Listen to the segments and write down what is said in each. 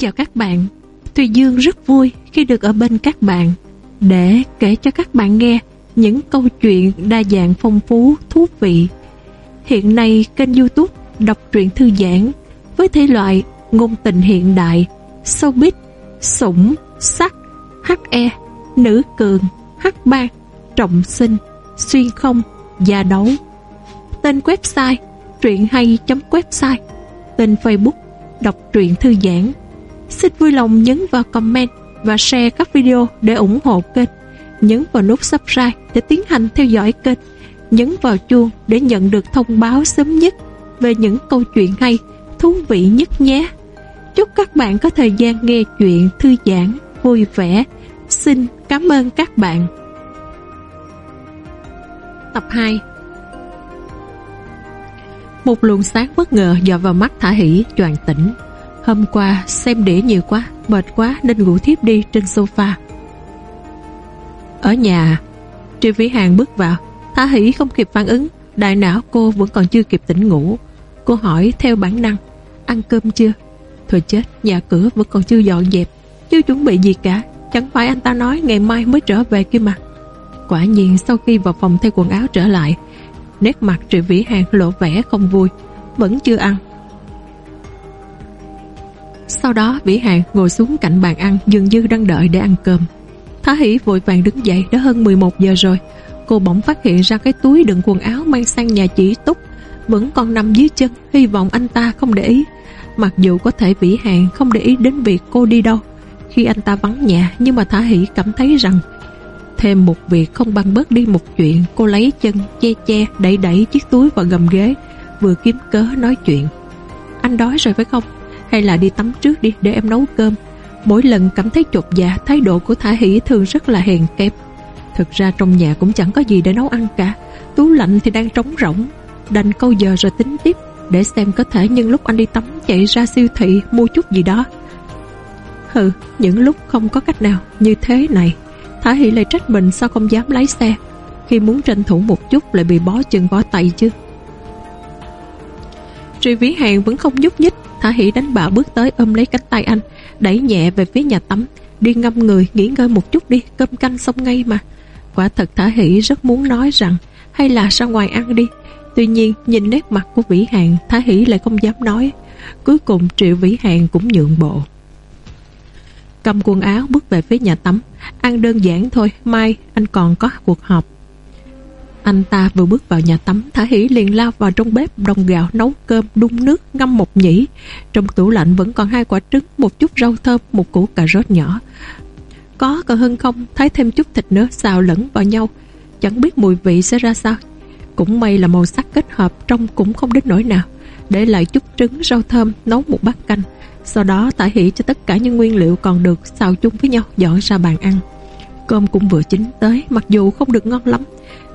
chào các bạn. Thùy Dương rất vui khi được ở bên các bạn Để kể cho các bạn nghe những câu chuyện đa dạng phong phú, thú vị. Hiện nay kênh youtube Đọc truyện thư giãn Với thể loại ngôn tình hiện đại Showbiz, sủng, sắc, HE, nữ cường, H3, trọng sinh, xuyên không, gia đấu. Tên website truyện hay.website Tên Facebook Đọc truyện thư giãn. Xin vui lòng nhấn vào comment và share các video để ủng hộ kênh. Nhấn vào nút subscribe để tiến hành theo dõi kênh. Nhấn vào chuông để nhận được thông báo sớm nhất về những câu chuyện hay, thú vị nhất nhé. Chúc các bạn có thời gian nghe chuyện thư giãn, vui vẻ. Xin cảm ơn các bạn. Tập 2 Một luồng sáng bất ngờ dọa vào mắt Thả Hỷ choàng tỉnh Hôm qua, xem đĩa nhiều quá, Mệt quá nên ngủ thiếp đi trên sofa. Ở nhà Triệu Vĩ Hàng bước vào. Thả Hỷ không kịp phản ứng, Đại não cô vẫn còn chưa kịp tỉnh ngủ. Cô hỏi theo bản năng, Ăn cơm chưa? Thôi chết, nhà cửa vẫn còn chưa dọn dẹp. Chưa chuẩn bị gì cả, Chẳng phải anh ta nói ngày mai mới trở về kia mà. Quả nhiên sau khi vào phòng thay quần áo trở lại, Nét mặt Triệu Vĩ Hàng lộ vẻ không vui, Vẫn chưa ăn sau đó Vĩ Hàng ngồi xuống cạnh bàn ăn, Dường như đang đợi để ăn cơm. Thá Hỷ vội vàng đứng dậy, đã hơn 11 giờ rồi. Cô bỗng phát hiện ra cái túi đựng quần áo mang sang nhà chỉ Túc. Vẫn còn nằm dưới chân, Hy vọng anh ta không để ý. Mặc dù có thể Vĩ Hàng không để ý đến việc cô đi đâu, Khi anh ta vắng nhà, Nhưng mà Thả Hỷ cảm thấy rằng Thêm một việc không bằng bớt đi một chuyện. Cô lấy chân, che che, đẩy đẩy chiếc túi vào gầm ghế, Vừa kiếm cớ nói chuyện. Anh đói rồi phải không? Hay là đi tắm trước đi, để em nấu cơm. Mỗi lần cảm thấy chột dạ Thái độ của Thả Hỷ thường rất là hèn kém. Thực ra trong nhà cũng chẳng có gì để nấu ăn cả. Tủ lạnh thì đang trống rỗng. Đành câu giờ rồi tính tiếp, Để xem có thể nhân lúc anh đi tắm Chạy ra siêu thị mua chút gì đó. Hừ, Những lúc không có cách nào như thế này. Thả Hỷ lại trách mình sao không dám lái xe. Khi muốn tranh thủ một chút Lại bị bó chân bó tay chứ. Trì Vĩ Hàng vẫn không nhúc nhích. Thả Hỷ đánh bạo bước tới ôm lấy cánh tay anh, Đẩy nhẹ về phía nhà tắm. Đi ngâm người, nghỉ ngơi một chút đi, Cơm canh xong ngay mà. Quả thật Thả Hỷ rất muốn nói rằng, Hay là ra ngoài ăn đi. Tuy nhiên, nhìn nét mặt của Vĩ Hàng, Thả Hỷ lại không dám nói. Cuối cùng, Triệu Vĩ Hàng cũng nhượng bộ. Cầm quần áo bước về phía nhà tắm. Ăn đơn giản thôi, Mai anh còn có cuộc họp anh ta vừa bước vào nhà tắm, Thả Hỷ liền lao vào trong bếp Đông gạo, nấu cơm, đun nước, ngâm một nhĩ. Trong tủ lạnh vẫn còn hai quả trứng, Một chút rau thơm, Một củ cà rốt nhỏ. Có còn hơn không? Thấy thêm chút thịt nữa, xào lẫn vào nhau. Chẳng biết mùi vị sẽ ra sao. Cũng may là màu sắc kết hợp Trong cũng không đến nỗi nào. Để lại chút trứng, rau thơm, nấu một bát canh. Sau đó Thả Hỷ cho tất cả những nguyên liệu còn được xào chung với nhau dọn ra bàn ăn. Cơm cũng vừa chín tới Mặc dù không được ngon lắm.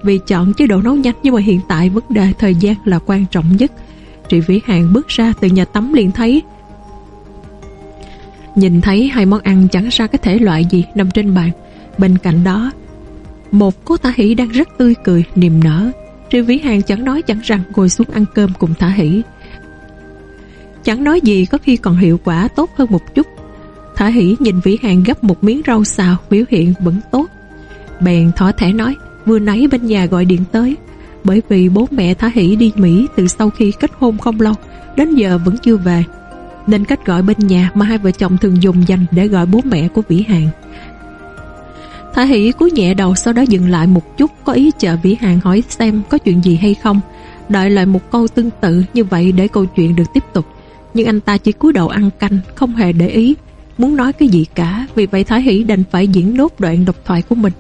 Vì chọn chế độ nấu nhanh nhưng mà hiện tại vấn đề thời gian là quan trọng nhất. Trị Vĩ Hàng bước ra từ nhà tắm liền thấy. Nhìn thấy hai món ăn chẳng ra cái thể loại gì nằm trên bàn. Bên cạnh đó Một cô Tả Hỷ đang rất tươi cười, niềm nở. Trị Vĩ Hàng chẳng nói chẳng rằng ngồi xuống ăn cơm cùng Thả Hỷ. Chẳng nói gì có khi còn hiệu quả tốt hơn một chút. Thả Hỉ nhìn Vĩ Hàng gấp một miếng rau xào, biểu hiện vẫn tốt. Bèn thỏ thẻ nói, Vừa nãy bên nhà gọi điện tới, Bởi vì bố mẹ Thả Hỉ đi Mỹ Từ sau khi kết hôn không lâu, Đến giờ vẫn chưa về. Nên cách gọi bên nhà mà hai vợ chồng thường dùng dành Để gọi bố mẹ của Vĩ Hàng. Thả Hỉ cúi nhẹ đầu Sau đó dừng lại một chút, Có ý chờ Vĩ Hàng hỏi xem có chuyện gì hay không. Đợi lại một câu tương tự như vậy Để câu chuyện được tiếp tục. Nhưng anh ta chỉ cúi đầu ăn canh, Không hề để ý. Muốn nói cái gì cả, Vì vậy Thái Hỷ đành phải diễn nốt đoạn độc thoại của mình.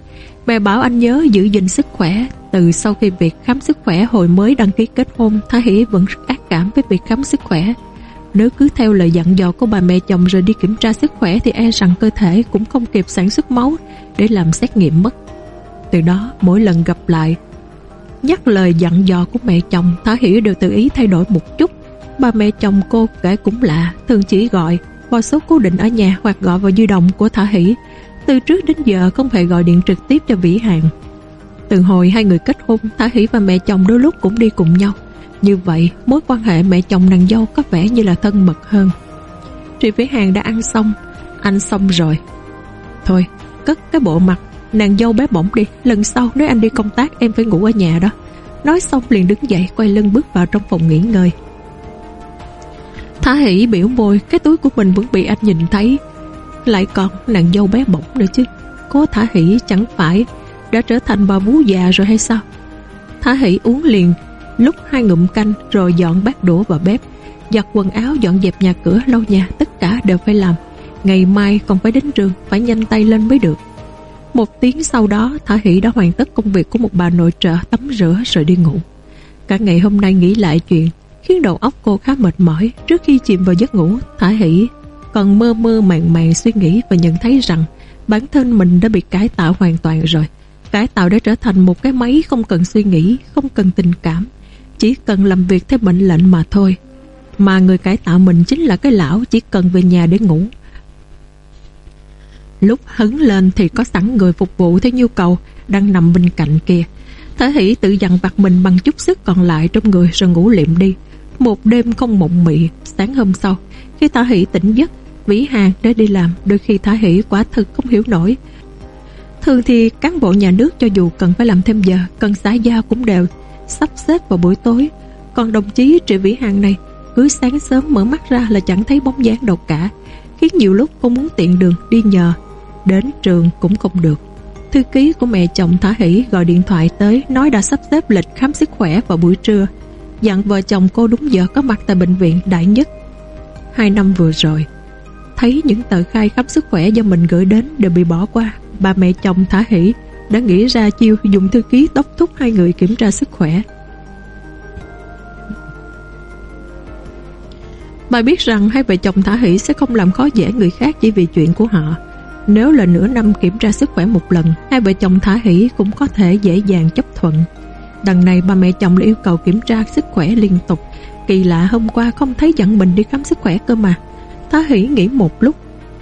Mẹ bảo anh nhớ giữ gìn sức khỏe. Từ sau khi việc khám sức khỏe hồi mới đăng ký kết hôn, Thái Hỷ vẫn rất ác cảm với việc khám sức khỏe. Nếu cứ theo lời dặn dò của bà mẹ chồng rồi đi kiểm tra sức khỏe Thì e rằng cơ thể cũng không kịp sản xuất máu để làm xét nghiệm mất. Từ đó, mỗi lần gặp lại, Nhắc lời dặn dò của mẹ chồng, Thái Hỷ đều tự ý thay đổi một chút. Bà mẹ chồng cô kể cũng lạ, Thường chỉ gọi Bò số cố định ở nhà Hoặc gọi vào di động của Thả Hỷ. Từ trước đến giờ không hề gọi điện trực tiếp cho Vĩ Hàng. Từ hồi hai người kết hôn, Thả Hỷ và mẹ chồng đôi lúc cũng đi cùng nhau. Như vậy, mối quan hệ mẹ chồng nàng dâu Có vẻ như là thân mật hơn. Trị Vĩ Hàng đã ăn xong. Ăn xong rồi. Thôi, cất cái bộ mặt. Nàng dâu bé bỏng đi. Lần sau, nếu anh đi công tác, em phải ngủ ở nhà đó. Nói xong liền đứng dậy, quay lưng bước vào trong phòng nghỉ ngơi. Thả hỷ biểu môi, Cái túi của mình vẫn bị anh nhìn thấy. Lại còn nàng dâu bé bỏng nữa chứ. Cô thả hỷ chẳng phải Đã trở thành bà vú già rồi hay sao? Thả hỷ uống liền, Lúc hai ngụm canh rồi dọn bát đũa vào bếp, Giặt quần áo, dọn dẹp nhà cửa, lau nhà, Tất cả đều phải làm. Ngày mai còn phải đến trường, Phải nhanh tay lên mới được. Một tiếng sau đó, Thả Hỷ đã hoàn tất công việc của một bà nội trợ Tắm rửa rồi đi ngủ. Cả ngày hôm nay nghĩ lại chuyện Khiến đầu óc cô khá mệt mỏi. Trước khi chìm vào giấc ngủ Thả Hỷ còn mơ mơ màng màng suy nghĩ Và nhận thấy rằng bản thân mình đã bị cải tạo hoàn toàn rồi. Cải tạo để trở thành một cái máy Không cần suy nghĩ, không cần tình cảm. Chỉ cần làm việc theo mệnh lệnh mà thôi. Mà người cải tạo mình chính là cái lão Chỉ cần về nhà để ngủ. Lúc hứng lên thì có sẵn người phục vụ theo nhu cầu đang nằm bên cạnh kia. Thế hỷ tự dặn vặt mình bằng chút sức còn lại trong người rồi ngủ liệm đi. Một đêm không mộng mị, sáng hôm sau, khi Thả Hỷ tỉnh giấc, Vĩ Hà đã đi làm, đôi khi Thả Hỷ quả thực không hiểu nổi. Thường thì cán bộ nhà nước cho dù cần phải làm thêm giờ, cần xã giao cũng đều sắp xếp vào buổi tối. Còn đồng chí Trị Vĩ Hàng này, cứ sáng sớm mở mắt ra là chẳng thấy bóng dáng đâu cả, khiến nhiều lúc cô muốn tiện đường đi nhờ Đến trường cũng không được Thư ký của mẹ chồng Thả Hỷ gọi điện thoại tới Nói đã sắp xếp lịch khám sức khỏe vào buổi trưa Dặn vợ chồng cô đúng giờ có mặt tại bệnh viện Đại Nhất. Hai năm vừa rồi, Thấy những tờ khai khám sức khỏe do mình gửi đến đều bị bỏ qua. Bà mẹ chồng Thả Hỷ đã nghĩ ra chiêu dùng thư ký đốc thúc hai người kiểm tra sức khỏe. Bà biết rằng hai vợ chồng Thả Hỷ sẽ không làm khó dễ người khác chỉ vì chuyện của họ. Nếu là nửa năm kiểm tra sức khỏe một lần, Hai vợ chồng Thả Hỷ cũng có thể dễ dàng chấp thuận. Đằng này bà mẹ chồng lại yêu cầu kiểm tra sức khỏe liên tục. Kỳ lạ hôm qua không thấy dẫn mình đi khám sức khỏe cơ mà. Thả Hỷ nghĩ một lúc,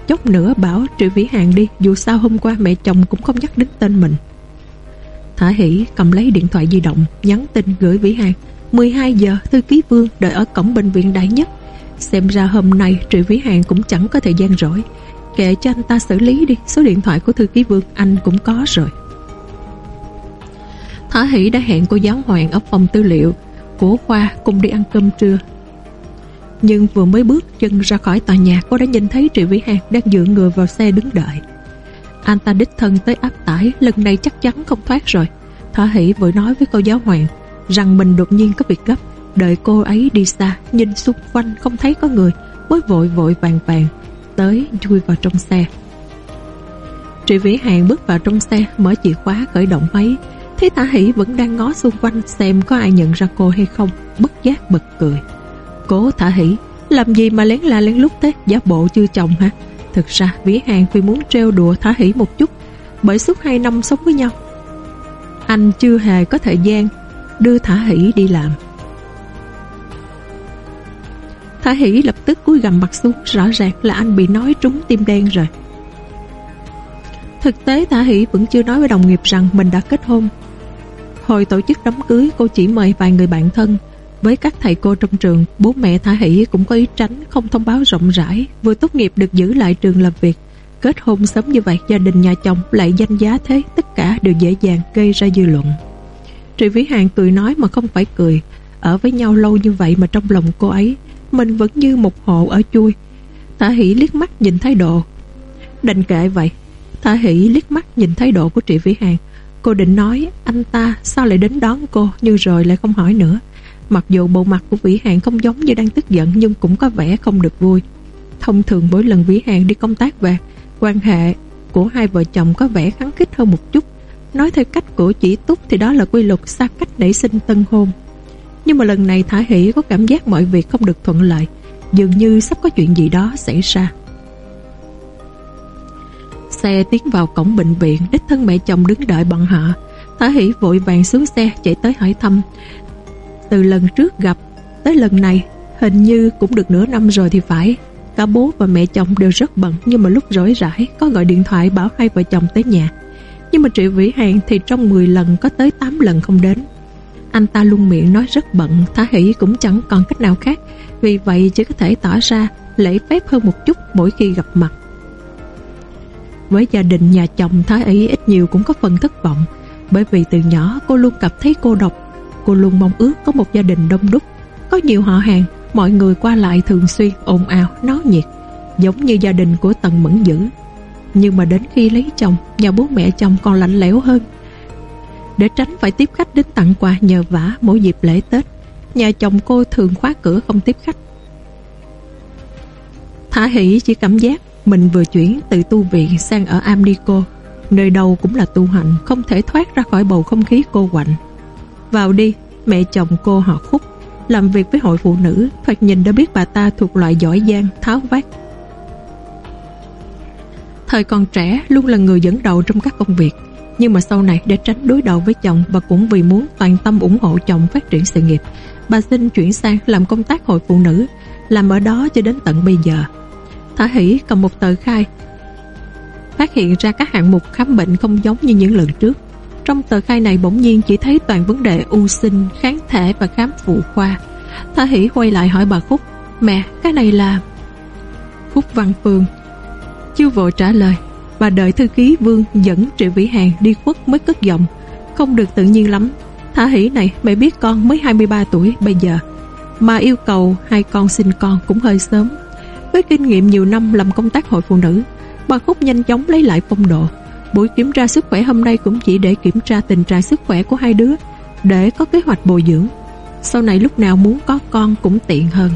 Chốc nữa bảo Triệu Vĩ Hàng đi, Dù sao hôm qua mẹ chồng cũng không nhắc đến tên mình. Thả Hỷ cầm lấy điện thoại di động, Nhắn tin gửi Vĩ Hàng. 12 giờ, thư ký Vương đợi ở cổng bệnh viện Đại Nhất. Xem ra hôm nay Triệu Vĩ Hàng cũng chẳng có thời gian rỗi. Kệ cho anh ta xử lý đi, Số điện thoại của thư ký Vương anh cũng có rồi. Thả Hỷ đã hẹn cô giáo Hoàng ở phòng tư liệu của khoa cùng đi ăn cơm trưa. Nhưng vừa mới bước chân ra khỏi tòa nhà, cô đã nhìn thấy Trị Vĩ Hàng đang dựa người vào xe đứng đợi. Anh ta đích thân tới áp tải, lần này chắc chắn không thoát rồi. Thả Hỷ vừa nói với cô giáo Hoàng rằng mình đột nhiên có việc gấp đợi cô ấy đi xa, nhìn xung quanh không thấy có người, mới vội vội vàng vàng tới chui vào trong xe Trị Vĩ Hàng bước vào trong xe, Mở chìa khóa khởi động máy Thấy Thả Hỷ vẫn đang ngó xung quanh Xem có ai nhận ra cô hay không. Bất giác bật cười. Cố Thả Hỷ, Làm gì mà lén la lén lút thế? Giả bộ chưa chồng hả? Thực ra Vĩ Hàng vì muốn trêu đùa Thả Hỷ một chút, Bởi suốt hai năm sống với nhau. Anh chưa hề có thời gian Đưa Thả Hỷ đi làm. Thả Hỷ lập tức cúi gầm mặt xuống, Rõ ràng là anh bị nói trúng tim đen rồi. Thực tế Thả Hỷ vẫn chưa nói với đồng nghiệp rằng Mình đã kết hôn. Hồi tổ chức đám cưới, cô chỉ mời vài người bạn thân. Với các thầy cô trong trường, Bố mẹ Thả Hỷ cũng có ý tránh Không thông báo rộng rãi, Vừa tốt nghiệp được giữ lại trường làm việc. Kết hôn sớm như vậy, Gia đình nhà chồng lại danh giá thế, Tất cả đều dễ dàng gây ra dư luận. Trị Vĩ Hàng cười nói mà không phải cười. Ở với nhau lâu như vậy mà trong lòng cô ấy, mình vẫn như một hộ ở chui. Thả hỷ liếc mắt nhìn thái độ. Đành kệ vậy. Thả hỷ liếc mắt nhìn thái độ của Trị Vĩ Hàng. Cô định nói, anh ta sao lại đến đón cô? Nhưng rồi lại không hỏi nữa. Mặc dù bộ mặt của Vĩ Hàng không giống như đang tức giận, Nhưng cũng có vẻ không được vui. Thông thường mỗi lần Vĩ Hàng đi công tác về, Quan hệ của hai vợ chồng có vẻ kháng khích hơn một chút. Nói theo cách của chỉ túc Thì đó là quy luật xa cách nảy sinh tân hôn. Nhưng mà lần này Thả Hỷ có cảm giác mọi việc không được thuận lợi. Dường như sắp có chuyện gì đó xảy ra. Xe tiến vào cổng bệnh viện, Đích thân mẹ chồng đứng đợi bọn họ. Thả Hỷ vội vàng xuống xe, chạy tới hỏi thăm. Từ lần trước gặp Tới lần này, Hình như cũng được nửa năm rồi thì phải. Cả bố và mẹ chồng đều rất bận, Nhưng mà lúc rỗi rãi, Có gọi điện thoại bảo hai vợ chồng tới nhà. Nhưng mà Triệu Vĩ Hàng thì trong 10 lần, Có tới 8 lần không đến. Anh ta luôn miệng nói rất bận Thả hỷ cũng chẳng còn cách nào khác. Vì vậy chỉ có thể tỏ ra lễ phép hơn một chút mỗi khi gặp mặt. Với gia đình nhà chồng Thái ý ít nhiều cũng có phần thất vọng. Bởi vì từ nhỏ cô luôn cảm thấy cô độc. Cô luôn mong ước có một gia đình đông đúc. Có nhiều họ hàng Mọi người qua lại thường xuyên ồn ào, náo nhiệt Giống như gia đình của Tần Mẫn Dữ. Nhưng mà đến khi lấy chồng Nhà bố mẹ chồng còn lạnh lẽo hơn. Để tránh phải tiếp khách đến tặng quà nhờ vả mỗi dịp lễ Tết Nhà chồng cô thường khóa cửa không tiếp khách. Thả hỷ chỉ cảm giác mình vừa chuyển từ tu viện sang ở Amnico, Nơi đâu cũng là tu hành, Không thể thoát ra khỏi bầu không khí cô quạnh. Vào đi, Mẹ chồng cô họ khúc, Làm việc với hội phụ nữ, Thoạt nhìn đã biết bà ta thuộc loại giỏi giang, Tháo vát. Thời còn trẻ, luôn là người dẫn đầu trong các công việc, Nhưng mà sau này để tránh đối đầu với chồng Và cũng vì muốn toàn tâm ủng hộ chồng phát triển sự nghiệp, Bà xin chuyển sang làm công tác hội phụ nữ, Làm ở đó cho đến tận bây giờ. Thả Hỷ cầm một tờ khai phát hiện ra các hạng mục khám bệnh không giống như những lần trước. Trong tờ khai này bỗng nhiên chỉ thấy toàn vấn đề u sinh, kháng thể và khám phụ khoa. Thả Hỷ quay lại hỏi bà Khúc, mẹ, cái này là... Khúc Văn Phương Chưa vội trả lời, bà đợi thư ký Vương dẫn Triệu Vĩ Hàng đi khuất mới cất giọng. Không được tự nhiên lắm. Thả Hỷ này, mẹ biết con mới 23 tuổi bây giờ, mà yêu cầu hai con sinh con cũng hơi sớm. Với kinh nghiệm nhiều năm làm công tác hội phụ nữ, Bà Khúc nhanh chóng lấy lại phong độ. Buổi kiểm tra sức khỏe hôm nay cũng chỉ để kiểm tra tình trạng sức khỏe của hai đứa Để có kế hoạch bồi dưỡng. Sau này lúc nào muốn có con cũng tiện hơn.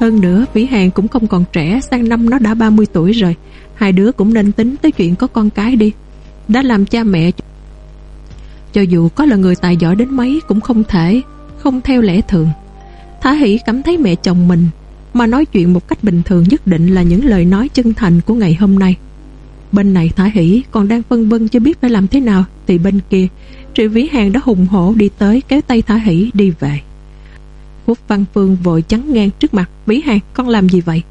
Hơn nữa Vĩ Hàng cũng không còn trẻ Sang năm nó đã 30 tuổi rồi. Hai đứa cũng nên tính tới chuyện có con cái đi. Đã làm cha mẹ Cho dù có là người tài giỏi đến mấy Cũng không thể Không theo lẽ thường. Thả Hỷ cảm thấy mẹ chồng mình mà nói chuyện một cách bình thường nhất định là những lời nói chân thành của ngày hôm nay. Bên này Thả Hỷ còn đang phân vân chưa biết phải làm thế nào, thì bên kia Triệu Vĩ Hàng đã hùng hổ đi tới kéo tay Thả Hỷ đi về. Quốc Văn Phương vội chắn ngang trước mặt, Vĩ Hàng, con làm gì vậy?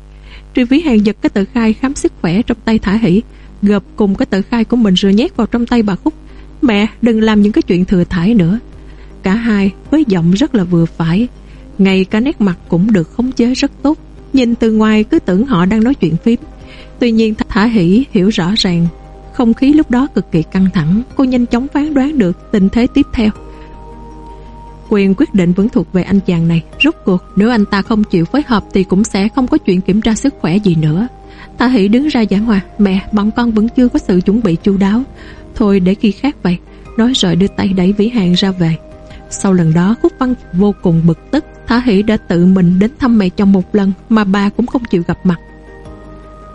Triệu Vĩ Hàng giật cái tờ khai khám sức khỏe trong tay Thả Hỷ, gộp cùng cái tờ khai của mình rồi nhét vào trong tay bà Khúc. Mẹ, đừng làm những cái chuyện thừa thải nữa. Cả hai với giọng rất là vừa phải ngay cả nét mặt cũng được khống chế rất tốt. Nhìn từ ngoài cứ tưởng họ đang nói chuyện phím. Tuy nhiên Thả Hỷ hiểu rõ ràng, Không khí lúc đó cực kỳ căng thẳng. Cô nhanh chóng phán đoán được tình thế tiếp theo. Quyền quyết định vẫn thuộc về anh chàng này. Rốt cuộc, nếu anh ta không chịu phối hợp Thì cũng sẽ không có chuyện kiểm tra sức khỏe gì nữa. Thả Hỷ đứng ra giảng hòa, Mẹ, bọn con vẫn chưa có sự chuẩn bị chu đáo. Thôi, để khi khác vậy. Nói rồi đưa tay đẩy Vĩ Hàng ra về. Sau lần đó, Khúc Văn vô cùng bực tức. Thả Hỷ đã tự mình đến thăm mẹ chồng một lần mà bà cũng không chịu gặp mặt.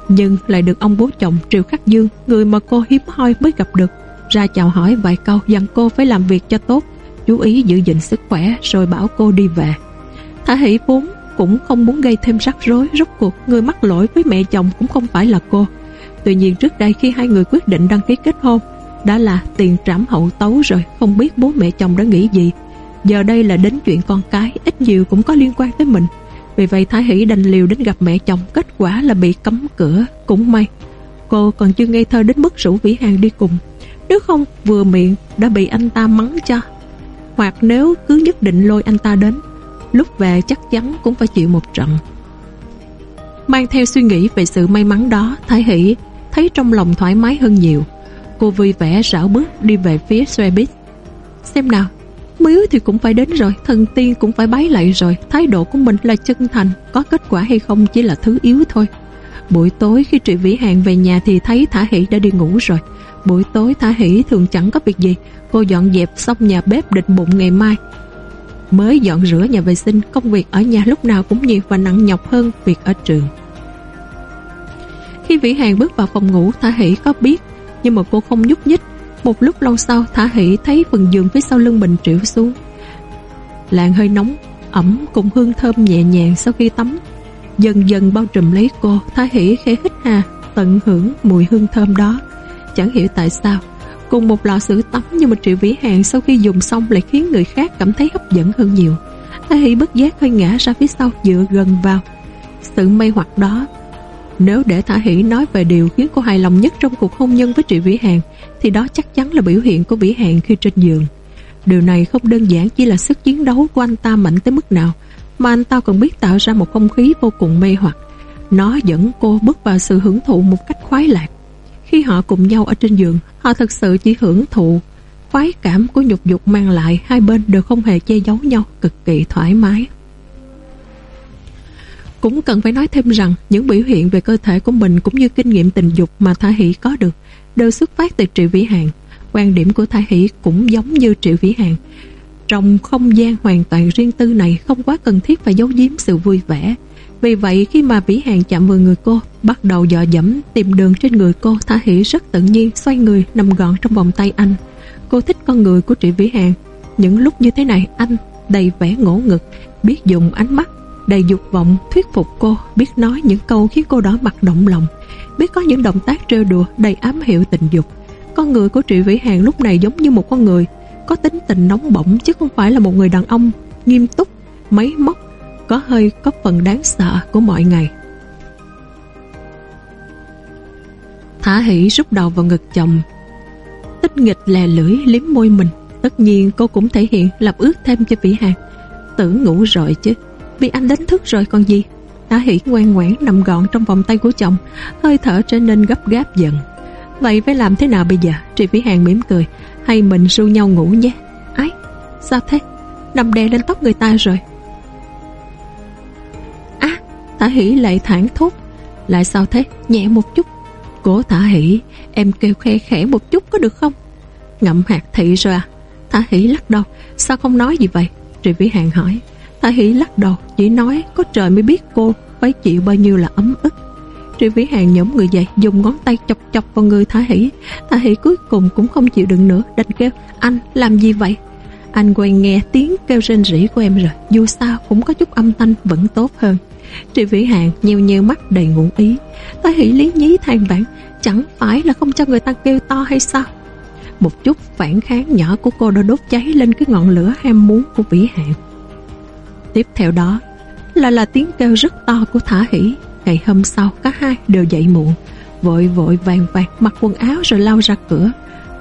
Nhưng lại được ông bố chồng Triệu Khắc Dương, người mà cô hiếm hoi mới gặp được, ra chào hỏi vài câu dặn cô phải làm việc cho tốt, chú ý giữ gìn sức khỏe rồi bảo cô đi về. Thả Hỷ vốn cũng không muốn gây thêm rắc rối, rốt cuộc người mắc lỗi với mẹ chồng cũng không phải là cô. Tuy nhiên trước đây khi hai người quyết định đăng ký kết hôn, đã là tiền trảm hậu tấu rồi, không biết bố mẹ chồng đã nghĩ gì Giờ đây là đến chuyện con cái, Ít nhiều cũng có liên quan tới mình. Vì vậy Thái Hỷ đành liều đến gặp mẹ chồng, Kết quả là bị cấm cửa, Cũng may. Cô còn chưa ngây thơ đến mức rủ Vĩ Hàng đi cùng. Nếu không, vừa miệng đã bị anh ta mắng cho. Hoặc nếu cứ nhất định lôi anh ta đến, Lúc về chắc chắn cũng phải chịu một trận. Mang theo suy nghĩ về sự may mắn đó, Thái Hỷ thấy trong lòng thoải mái hơn nhiều. Cô vui vẻ rảo bước đi về phía xe buýt Xem nào Miếu thì cũng phải đến rồi, Thần tiên cũng phải bái lại rồi, Thái độ của mình là chân thành, Có kết quả hay không chỉ là thứ yếu thôi. Buổi tối khi Trị Vĩ Hàng về nhà Thì thấy Thả Hỷ đã đi ngủ rồi. Buổi tối Thả Hỷ thường chẳng có việc gì, Cô dọn dẹp xong nhà bếp định bụng ngày mai. Mới dọn rửa nhà vệ sinh, Công việc ở nhà lúc nào cũng nhiều Và nặng nhọc hơn việc ở trường. Khi Vĩ Hàng bước vào phòng ngủ, Thả Hỷ có biết, Nhưng mà cô không nhúc nhích một lúc lâu sau, Thả Hỷ thấy phần giường phía sau lưng mình triệu xuống. Làn hơi nóng, ẩm cùng hương thơm nhẹ nhàng sau khi tắm. Dần dần bao trùm lấy cô, Thả Hỷ khẽ hít hà, Tận hưởng mùi hương thơm đó. Chẳng hiểu tại sao, Cùng một lọ sữa tắm nhưng mà Triệu Vĩ Hàng Sau khi dùng xong lại khiến người khác cảm thấy hấp dẫn hơn nhiều. Thả Hỷ bất giác hơi ngã ra phía sau Dựa gần vào. Sự mây hoặc đó nếu để Thả Hỷ nói về điều khiến cô hài lòng nhất Trong cuộc hôn nhân với chị Vĩ Hàng thì đó chắc chắn là biểu hiện của Vĩ Hàng khi trên giường. Điều này không đơn giản chỉ là sức chiến đấu của anh ta mạnh tới mức nào, mà anh ta còn biết tạo ra một không khí vô cùng mê hoặc. Nó dẫn cô bước vào sự hưởng thụ một cách khoái lạc. Khi họ cùng nhau ở trên giường, họ thực sự chỉ hưởng thụ khoái cảm của nhục dục mang lại hai bên đều không hề che giấu nhau cực kỳ thoải mái. Cũng cần phải nói thêm rằng những biểu hiện về cơ thể của mình cũng như kinh nghiệm tình dục mà Thả Hỷ có được đều xuất phát từ Triệu Vĩ Hàng. Quan điểm của Thả Hỷ cũng giống như Triệu Vĩ Hàng. Trong không gian hoàn toàn riêng tư này không quá cần thiết phải giấu giếm sự vui vẻ. Vì vậy khi mà Vĩ Hàng chạm vào người cô, bắt đầu dò dẫm tìm đường trên người cô, Thả Hỷ rất tự nhiên xoay người nằm gọn trong vòng tay anh. Cô thích con người của Triệu Vĩ Hàng. Những lúc như thế này anh đầy vẻ ngỗ ngực, biết dùng ánh mắt đầy dục vọng thuyết phục cô biết nói những câu khiến cô đỏ mặt động lòng biết có những động tác trêu đùa đầy ám hiệu tình dục. Con người của Trị Vĩ Hàng lúc này giống như một con người có tính tình nóng bỏng chứ không phải là một người đàn ông nghiêm túc, máy móc có hơi có phần đáng sợ của mọi ngày. Thả hỷ rút đầu vào ngực chồng. Tích nghịch lè lưỡi liếm môi mình Tất nhiên cô cũng thể hiện lập ước thêm cho Vĩ Hàng. Tưởng ngủ rồi chứ vì anh đánh thức rồi còn gì? Đã hỉ ngoan ngoãn nằm gọn trong vòng tay của chồng, Hơi thở trở nên gấp gáp dần. Vậy phải làm thế nào bây giờ? Trị Vĩ Hàng mỉm cười. Hay mình ru nhau ngủ nhé. Ái, sao thế? Nằm đè lên tóc người ta rồi. À Thả hỉ lại thẳng thốt. Lại sao thế? Nhẹ một chút. Cố thả hỉ Em kêu khe khẽ một chút có được không? Ngậm hạt thị rồi à Thả hỉ lắc đầu. Sao không nói gì vậy? Trị Vĩ Hàng hỏi. Thả Hỷ lắc đầu, Chỉ nói, có trời mới biết cô, Phải chịu bao nhiêu là ấm ức. Triệu Vĩ Hàng nhóm người dậy, Dùng ngón tay chọc chọc vào người Thả Hỷ. Thả Hỷ cuối cùng cũng không chịu đựng nữa, Đành kêu, Anh, làm gì vậy? Anh quay nghe tiếng kêu rên rỉ của em rồi, Dù sao cũng có chút âm thanh vẫn tốt hơn. Triệu Vĩ Hàng nheo nheo mắt đầy ngụ ý. Thả Hỷ lý nhí than vãn, Chẳng phải là không cho người ta kêu to hay sao? Một chút phản kháng nhỏ của cô đã đốt cháy lên cái ngọn lửa ham muốn của Vĩ Hàng. Tiếp theo đó là là tiếng kêu rất to của Thả Hỷ. Ngày hôm sau cả hai đều dậy muộn, vội vội vàng vàng mặc quần áo rồi lao ra cửa.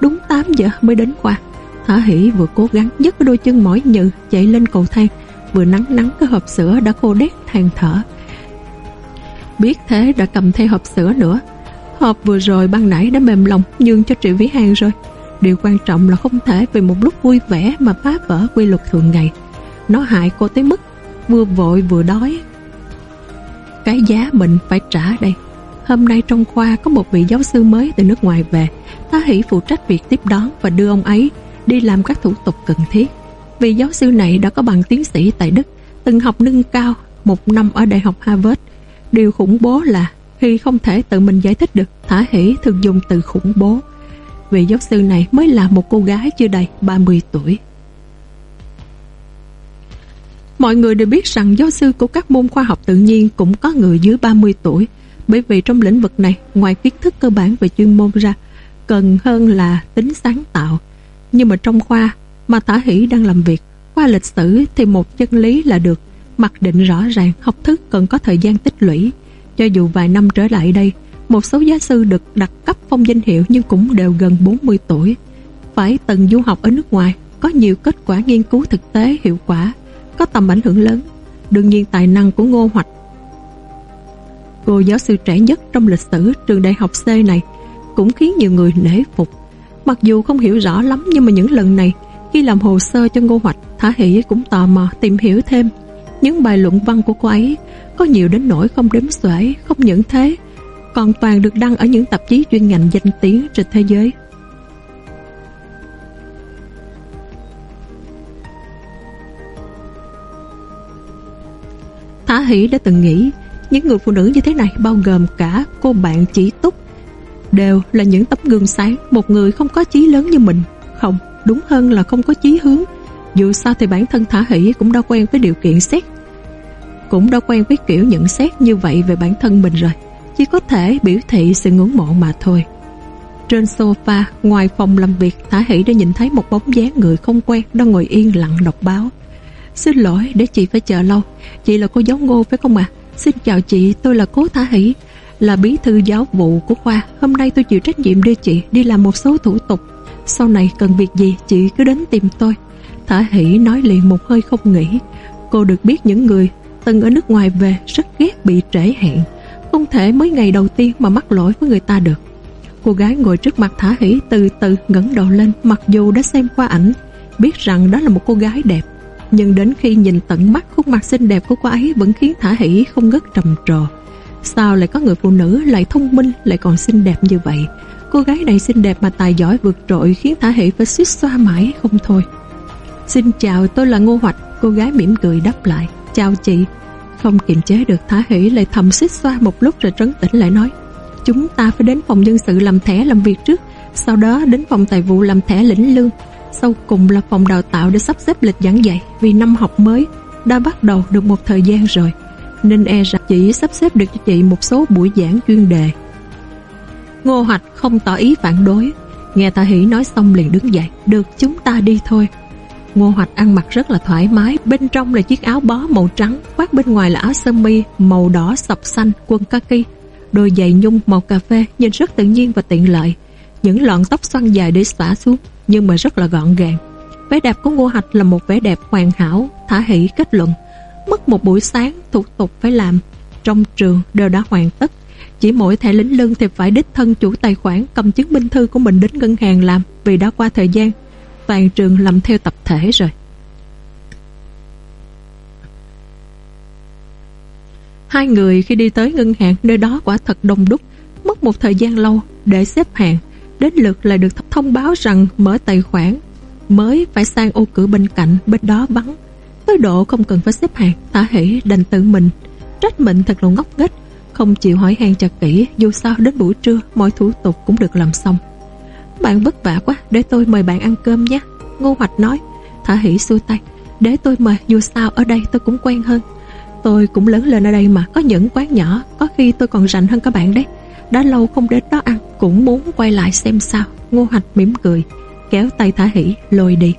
Đúng 8 giờ mới đến qua. Thả Hỷ vừa cố gắng nhấc đôi chân mỏi nhừ chạy lên cầu thang, vừa nắng nắng cái hộp sữa đã khô đét than thở. Biết thế đã cầm theo hộp sữa nữa. Hộp vừa rồi ban nãy đã mềm lòng nhường cho Trị Vĩ Hàng rồi. Điều quan trọng là không thể vì một lúc vui vẻ mà phá vỡ quy luật thường ngày. Nó hại cô tới mức vừa vội vừa đói. Cái giá mình phải trả đây. Hôm nay trong khoa có một vị giáo sư mới từ nước ngoài về. Tá hỷ phụ trách việc tiếp đón và đưa ông ấy đi làm các thủ tục cần thiết. Vị giáo sư này đã có bằng tiến sĩ tại Đức, Từng học nâng cao một năm ở Đại học Harvard. Điều khủng bố là khi không thể tự mình giải thích được, Thả hỷ thường dùng từ khủng bố. Vị giáo sư này mới là một cô gái chưa đầy 30 tuổi. Mọi người đều biết rằng giáo sư của các môn khoa học tự nhiên cũng có người dưới 30 tuổi bởi vì trong lĩnh vực này, ngoài kiến thức cơ bản về chuyên môn ra, cần hơn là tính sáng tạo. Nhưng mà trong khoa mà Tả Hỷ đang làm việc, khoa lịch sử thì một chân lý là được mặc định rõ ràng học thức cần có thời gian tích lũy. Cho dù vài năm trở lại đây, một số giáo sư được đặt cấp phong danh hiệu nhưng cũng đều gần 40 tuổi. Phải từng du học ở nước ngoài, có nhiều kết quả nghiên cứu thực tế hiệu quả có tầm ảnh hưởng lớn. Đương nhiên tài năng của Ngô Hoạch Cô giáo sư trẻ nhất trong lịch sử trường đại học C này cũng khiến nhiều người nể phục. Mặc dù không hiểu rõ lắm, nhưng mà những lần này, khi làm hồ sơ cho Ngô Hoạch, Thả Hỷ cũng tò mò tìm hiểu thêm những bài luận văn của cô ấy có nhiều đến nỗi không đếm xuể, không những thế, còn toàn được đăng ở những tạp chí chuyên ngành danh tiếng trên thế giới. Hỷ đã từng nghĩ những người phụ nữ như thế này bao gồm cả cô bạn chỉ túc đều là những tấm gương sáng một người không có chí lớn như mình. Không, đúng hơn là không có chí hướng. Dù sao thì bản thân Thả Hỷ cũng đã quen với điều kiện xét cũng đã quen với kiểu nhận xét như vậy về bản thân mình rồi. Chỉ có thể biểu thị sự ngưỡng mộ mà thôi. Trên sofa ngoài phòng làm việc Thả Hỷ đã nhìn thấy một bóng dáng người không quen đang ngồi yên lặng đọc báo. Xin lỗi, để chị phải chờ lâu. Chị là cô giáo ngô phải không ạ? Xin chào chị, tôi là cố Thả Hỷ, Là bí thư giáo vụ của khoa. Hôm nay tôi chịu trách nhiệm đưa chị đi làm một số thủ tục. Sau này cần việc gì, chị cứ đến tìm tôi. Thả Hỷ nói liền một hơi không nghĩ Cô được biết những người từng ở nước ngoài về rất ghét bị trễ hẹn. Không thể mới ngày đầu tiên mà mắc lỗi với người ta được. Cô gái ngồi trước mặt Thả Hỷ từ từ ngẩng đầu lên, Mặc dù đã xem qua ảnh, Biết rằng đó là một cô gái đẹp. Nhưng đến khi nhìn tận mắt khuôn mặt xinh đẹp của cô ấy Vẫn khiến Thả Hỷ không ngất trầm trồ. Sao lại có người phụ nữ lại thông minh Lại còn xinh đẹp như vậy? Cô gái này xinh đẹp mà tài giỏi vượt trội Khiến Thả Hỷ phải suýt xoa mãi không thôi. Xin chào, tôi là Ngô Hoạch, Cô gái mỉm cười đáp lại. Chào chị. Không kiềm chế được, Thả Hỷ lại thầm suýt xoa một lúc rồi trấn tĩnh lại nói, Chúng ta phải đến phòng nhân sự làm thẻ làm việc trước, Sau đó đến phòng tài vụ làm thẻ lĩnh lương. Sau cùng là phòng đào tạo để sắp xếp lịch giảng dạy Vì năm học mới đã bắt đầu được một thời gian rồi, Nên e rằng chỉ sắp xếp được cho chị một số buổi giảng chuyên đề. Ngô Hoạch không tỏ ý phản đối, Nghe Tạ Hỷ nói xong liền đứng dậy, Được, chúng ta đi thôi. Ngô Hoạch ăn mặc rất là thoải mái, Bên trong là chiếc áo bó màu trắng, Khoác bên ngoài là áo sơ mi màu đỏ sọc xanh quần kaki Đôi giày nhung màu cà phê, Nhìn rất tự nhiên và tiện lợi. Những lọn tóc xoăn dài để xõa xuống. Nhưng mà rất là gọn gàng. Vẻ đẹp của Ngô Hạch là một vẻ đẹp hoàn hảo Thả hỷ kết luận. Mất một buổi sáng thủ tục phải làm. Trong trường đều đã hoàn tất. Chỉ mỗi thẻ lính lương thì phải đích thân chủ tài khoản cầm chứng minh thư của mình đến ngân hàng làm vì đã qua thời gian. Toàn trường làm theo tập thể rồi. Hai người khi đi tới ngân hàng nơi đó quả thật đông đúc, mất một thời gian lâu để xếp hàng, đến lượt lại được thông báo rằng mở tài khoản mới phải sang ô cửa bên cạnh, bên đó vắng. Tới độ không cần phải xếp hàng, tả hỷ đành tự mình, trách mình thật là ngốc nghếch, không chịu hỏi han chặt kỹ, dù sao đến buổi trưa mọi thủ tục cũng được làm xong. Bạn vất vả quá, để tôi mời bạn ăn cơm nhé. Ngô Hoạch nói, Thả hỉ xua tay, để tôi mời, dù sao ở đây tôi cũng quen hơn. Tôi cũng lớn lên ở đây mà, có những quán nhỏ, có khi tôi còn rảnh hơn các bạn đấy. Đã lâu không đến đó ăn, cũng muốn quay lại xem sao. Ngô Hoạch mỉm cười, kéo tay Thả hỉ lôi đi.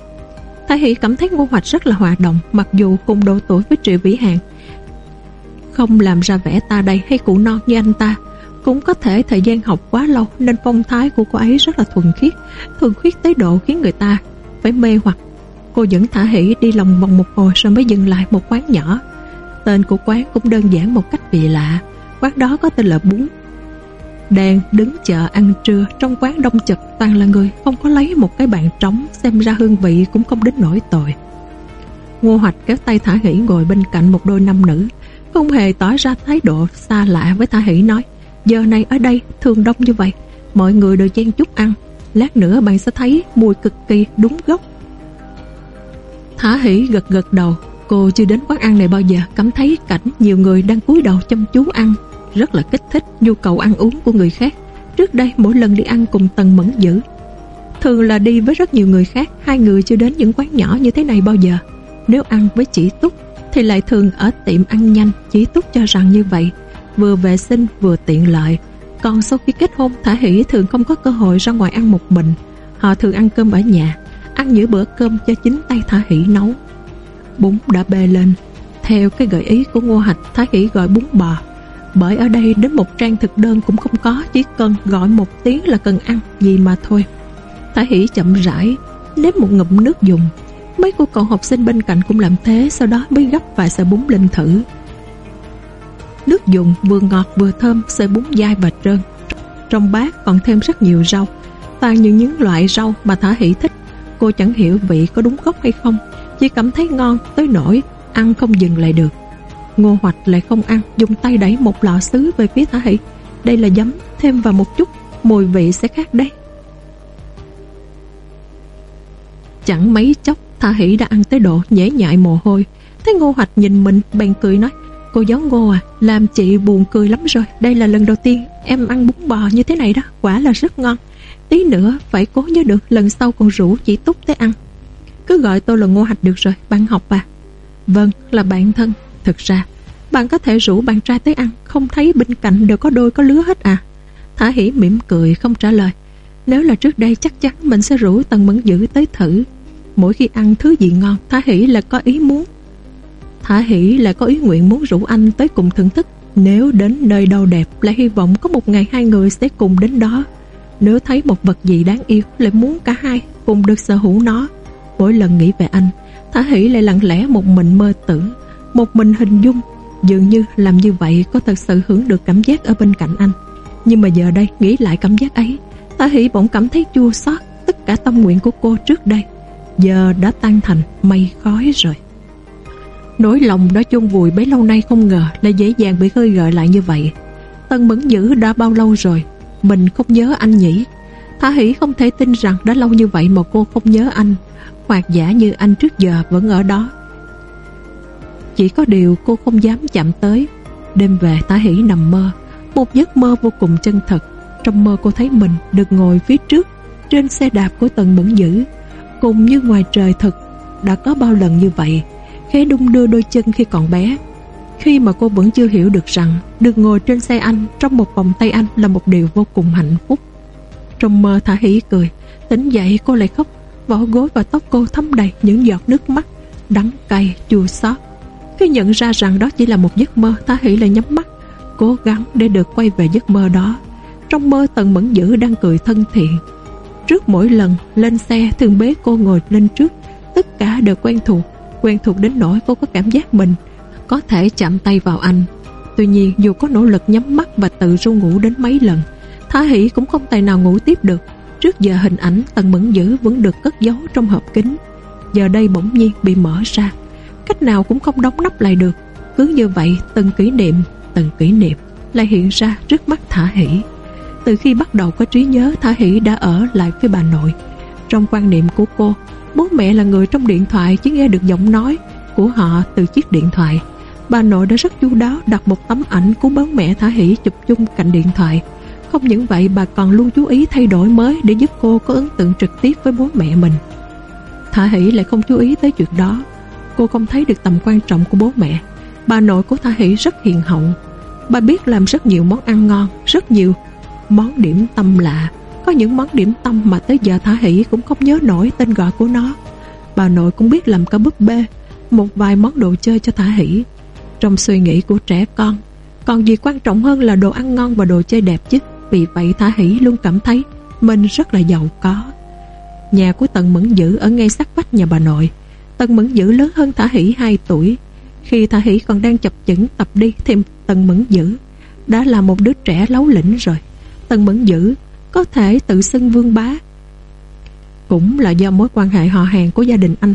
Thả hỉ cảm thấy Ngô Hoạch rất là hòa động, mặc dù cùng độ tuổi với Triệu Vĩ Hàng, không làm ra vẻ ta đây hay cụ non như anh ta Cũng có thể thời gian học quá lâu Nên phong thái của cô ấy rất là thuần khiết. Thuần khiết tới độ khiến người ta Phải mê hoặc. Cô dẫn thả hỷ đi lòng vòng một hồi Rồi mới dừng lại một quán nhỏ. Tên của quán cũng đơn giản một cách kỳ lạ. Quán đó có tên là Bún đang đứng chờ ăn trưa Trong quán đông chật toàn là người Không có lấy một cái bàn trống, Xem ra hương vị cũng không đến nổi tội Ngô Hoạch kéo tay Thả Hỷ ngồi bên cạnh một đôi nam nữ, không hề tỏ ra thái độ xa lạ với Thả Hỷ nói, Giờ này ở đây thường đông như vậy, Mọi người đều chen chút ăn, Lát nữa bạn sẽ thấy mùi cực kỳ đúng gốc. Thả Hỷ gật gật đầu, Cô chưa đến quán ăn này bao giờ, Cảm thấy cảnh nhiều người đang cúi đầu chăm chú ăn. Rất là kích thích nhu cầu ăn uống của người khác. Trước đây, mỗi lần đi ăn cùng Tần Mẫn Dữ, Thường là đi với rất nhiều người khác. Hai người chưa đến những quán nhỏ như thế này bao giờ. Nếu ăn với chỉ túc thì lại thường ở tiệm ăn nhanh. Chỉ túc cho rằng như vậy, vừa vệ sinh vừa tiện lợi. Còn sau khi kết hôn, Thả Hỷ thường không có cơ hội ra ngoài ăn một mình. Họ thường ăn cơm ở nhà, ăn những bữa cơm cho chính tay Thả Hỷ nấu. Bún đã bê lên. Theo cái gợi ý của Ngô Hạch, Thả Hỷ gọi bún bò bởi ở đây đến một trang thực đơn cũng không có, chỉ cần gọi một tiếng là cần ăn, gì mà thôi. Thả Hỷ chậm rãi nếm một ngụm nước dùng. Mấy cô cậu học sinh bên cạnh cũng làm thế, Sau đó mới gấp vài sợi bún lên thử. Nước dùng vừa ngọt vừa thơm, Sợi bún dai và trơn. Trong bát còn thêm rất nhiều rau, Toàn những những loại rau mà Thả Hỷ thích. Cô chẳng hiểu vị có đúng gốc hay không, Chỉ cảm thấy ngon tới nỗi Ăn không dừng lại được. Ngô Hoạch lại không ăn, Dùng tay đẩy một lọ sứ về phía Thả Hỷ. Đây là giấm, thêm vào một chút, Mùi vị sẽ khác đấy. Chẳng mấy chốc, Thả hỷ đã ăn tới độ nhễ nhại mồ hôi. Thấy Ngô Hoạch nhìn mình, bèn cười nói, Cô giáo Ngô à Làm chị buồn cười lắm rồi. Đây là lần đầu tiên em ăn bún bò như thế này đó, Quả là rất ngon. Tí nữa phải cố nhớ được, Lần sau còn rủ chị Túc tới ăn. Cứ gọi tôi là Ngô Hoạch được rồi, Bạn học à. Vâng là bạn thân. Thực ra, bạn có thể rủ bạn trai tới ăn, Không thấy bên cạnh đều có đôi có lứa hết à? Thả hỉ mỉm cười không trả lời. Nếu là trước đây chắc chắn mình sẽ rủ Tần Mẫn Dữ tới thử. Mỗi khi ăn thứ gì ngon, Thả hỉ là có ý muốn. Thả hỉ là có ý nguyện muốn rủ anh tới cùng thưởng thức. Nếu đến nơi đâu đẹp Lại hy vọng có một ngày hai người sẽ cùng đến đó. Nếu thấy một vật gì đáng yêu Lại muốn cả hai cùng được sở hữu nó. Mỗi lần nghĩ về anh, Thả hỉ lại lặng lẽ một mình mơ tưởng. Một mình hình dung, Dường như làm như vậy có thật sự hưởng được cảm giác ở bên cạnh anh. Nhưng mà giờ đây, nghĩ lại cảm giác ấy Tá Hỷ bỗng cảm thấy chua xót Tất cả tâm nguyện của cô trước đây. Giờ đã tan thành mây khói rồi. Nỗi lòng đã chôn vùi bấy lâu nay không ngờ Là dễ dàng bị khơi gợi lại như vậy. Tân Mẫn Dữ đã bao lâu rồi? Mình không nhớ anh nhỉ. Thả Hỷ không thể tin rằng đã lâu như vậy Mà cô không nhớ anh. Hoặc giả như anh trước giờ vẫn ở đó. Chỉ có điều cô không dám chạm tới. Đêm về Thả Hỷ nằm mơ, Một giấc mơ vô cùng chân thật. Trong mơ cô thấy mình được ngồi phía trước, Trên xe đạp của Tần Mẫn Dữ. Cùng như ngoài trời thật, Đã có bao lần như vậy Khế đung đưa đôi chân khi còn bé. Khi mà cô vẫn chưa hiểu được rằng Được ngồi trên xe anh Trong một vòng tay anh là một điều vô cùng hạnh phúc. Trong mơ thả hỉ cười, Tỉnh dậy cô lại khóc, Vỏ gối và tóc cô thấm đầy những giọt nước mắt, Đắng cay, chua xót. Khi nhận ra rằng đó chỉ là một giấc mơ Thả hỉ lại nhắm mắt, Cố gắng để được quay về giấc mơ đó. Trong mơ, Tần Mẫn Dữ đang cười thân thiện. Trước mỗi lần lên xe thường bế cô ngồi lên trước, Tất cả đều quen thuộc Quen thuộc đến nỗi cô có cảm giác mình Có thể chạm tay vào anh. Tuy nhiên, dù có nỗ lực nhắm mắt Và tự ru ngủ đến mấy lần Thá hỷ cũng không tài nào ngủ tiếp được. Trước giờ hình ảnh, Tần Mẫn Dữ vẫn được cất giấu trong hộp kính. Giờ đây bỗng nhiên bị mở ra. Cách nào cũng không đóng nắp lại được. Cứ như vậy, từng kỷ niệm, Từng kỷ niệm lại hiện ra trước mắt Thả Hỷ. Từ khi bắt đầu có trí nhớ, Thả Hỷ đã ở lại với bà nội. Trong quan niệm của cô, Bố mẹ là người trong điện thoại Chỉ nghe được giọng nói của họ từ chiếc điện thoại. Bà nội đã rất chu đáo đặt một tấm ảnh của bố mẹ Thả Hỷ chụp chung cạnh điện thoại. Không những vậy, bà còn luôn chú ý thay đổi mới Để giúp cô có ấn tượng trực tiếp với bố mẹ mình. Thả Hỷ lại không chú ý tới chuyện đó. Cô không thấy được tầm quan trọng của bố mẹ. Bà nội của Thả Hỷ rất hiền hậu. Bà biết làm rất nhiều món ăn ngon, Rất nhiều món điểm tâm lạ. Có những món điểm tâm mà tới giờ Thả Hỷ cũng không nhớ nổi tên gọi của nó. Bà nội cũng biết làm cả búp bê, Một vài món đồ chơi cho Thả Hỷ. Trong suy nghĩ của trẻ con, Còn gì quan trọng hơn là đồ ăn ngon và đồ chơi đẹp chứ? Vì vậy Thả Hỷ luôn cảm thấy Mình rất là giàu có. Nhà của Tần Mẫn Dữ ở ngay sát vách nhà bà nội. Tần Mẫn Dữ lớn hơn Thả Hỷ 2 tuổi. Khi Thả Hỷ còn đang chập chững tập đi Thêm Tần Mẫn Dữ. Đã là một đứa trẻ lấu lĩnh rồi. Tần Mẫn Dữ có thể tự xưng vương bá. Cũng là do mối quan hệ họ hàng của gia đình anh.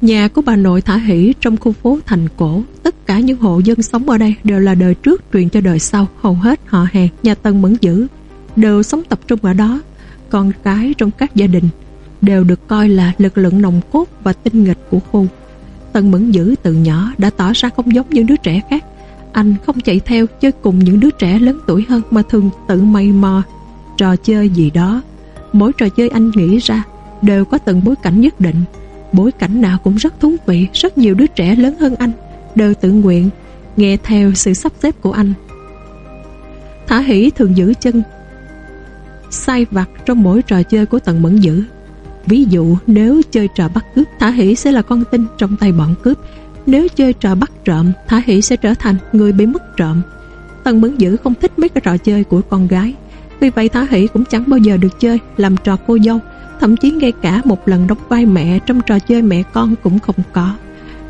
Nhà của bà nội Thả Hỷ trong khu phố thành cổ, tất cả những hộ dân sống ở đây đều là đời trước truyền cho đời sau, hầu hết họ hàng nhà Tần Mẫn Dữ đều sống tập trung ở đó. Con cái trong các gia đình đều được coi là lực lượng nồng cốt và tinh nghịch của khu. Tần Mẫn Dữ từ nhỏ đã tỏ ra không giống những đứa trẻ khác, anh không chạy theo chơi cùng những đứa trẻ lớn tuổi hơn mà thường tự mây mò trò chơi gì đó. Mỗi trò chơi anh nghĩ ra đều có từng bối cảnh nhất định. Bối cảnh nào cũng rất thú vị, rất nhiều đứa trẻ lớn hơn anh đều tự nguyện nghe theo sự sắp xếp của anh. Thả hỷ thường giữ chân sai vặt trong mỗi trò chơi của tần mẫn dữ. Ví dụ, nếu chơi trò bắt cướp, Thả hỷ sẽ là con tin trong tay bọn cướp. Nếu chơi trò bắt trộm, Thả Hỷ sẽ trở thành người bị mất trộm. Tần Mẫn Dữ không thích mấy cái trò chơi của con gái. Vì vậy Thả Hỷ cũng chẳng bao giờ được chơi Làm trò cô dâu. Thậm chí ngay cả một lần đóng vai mẹ Trong trò chơi mẹ con cũng không có.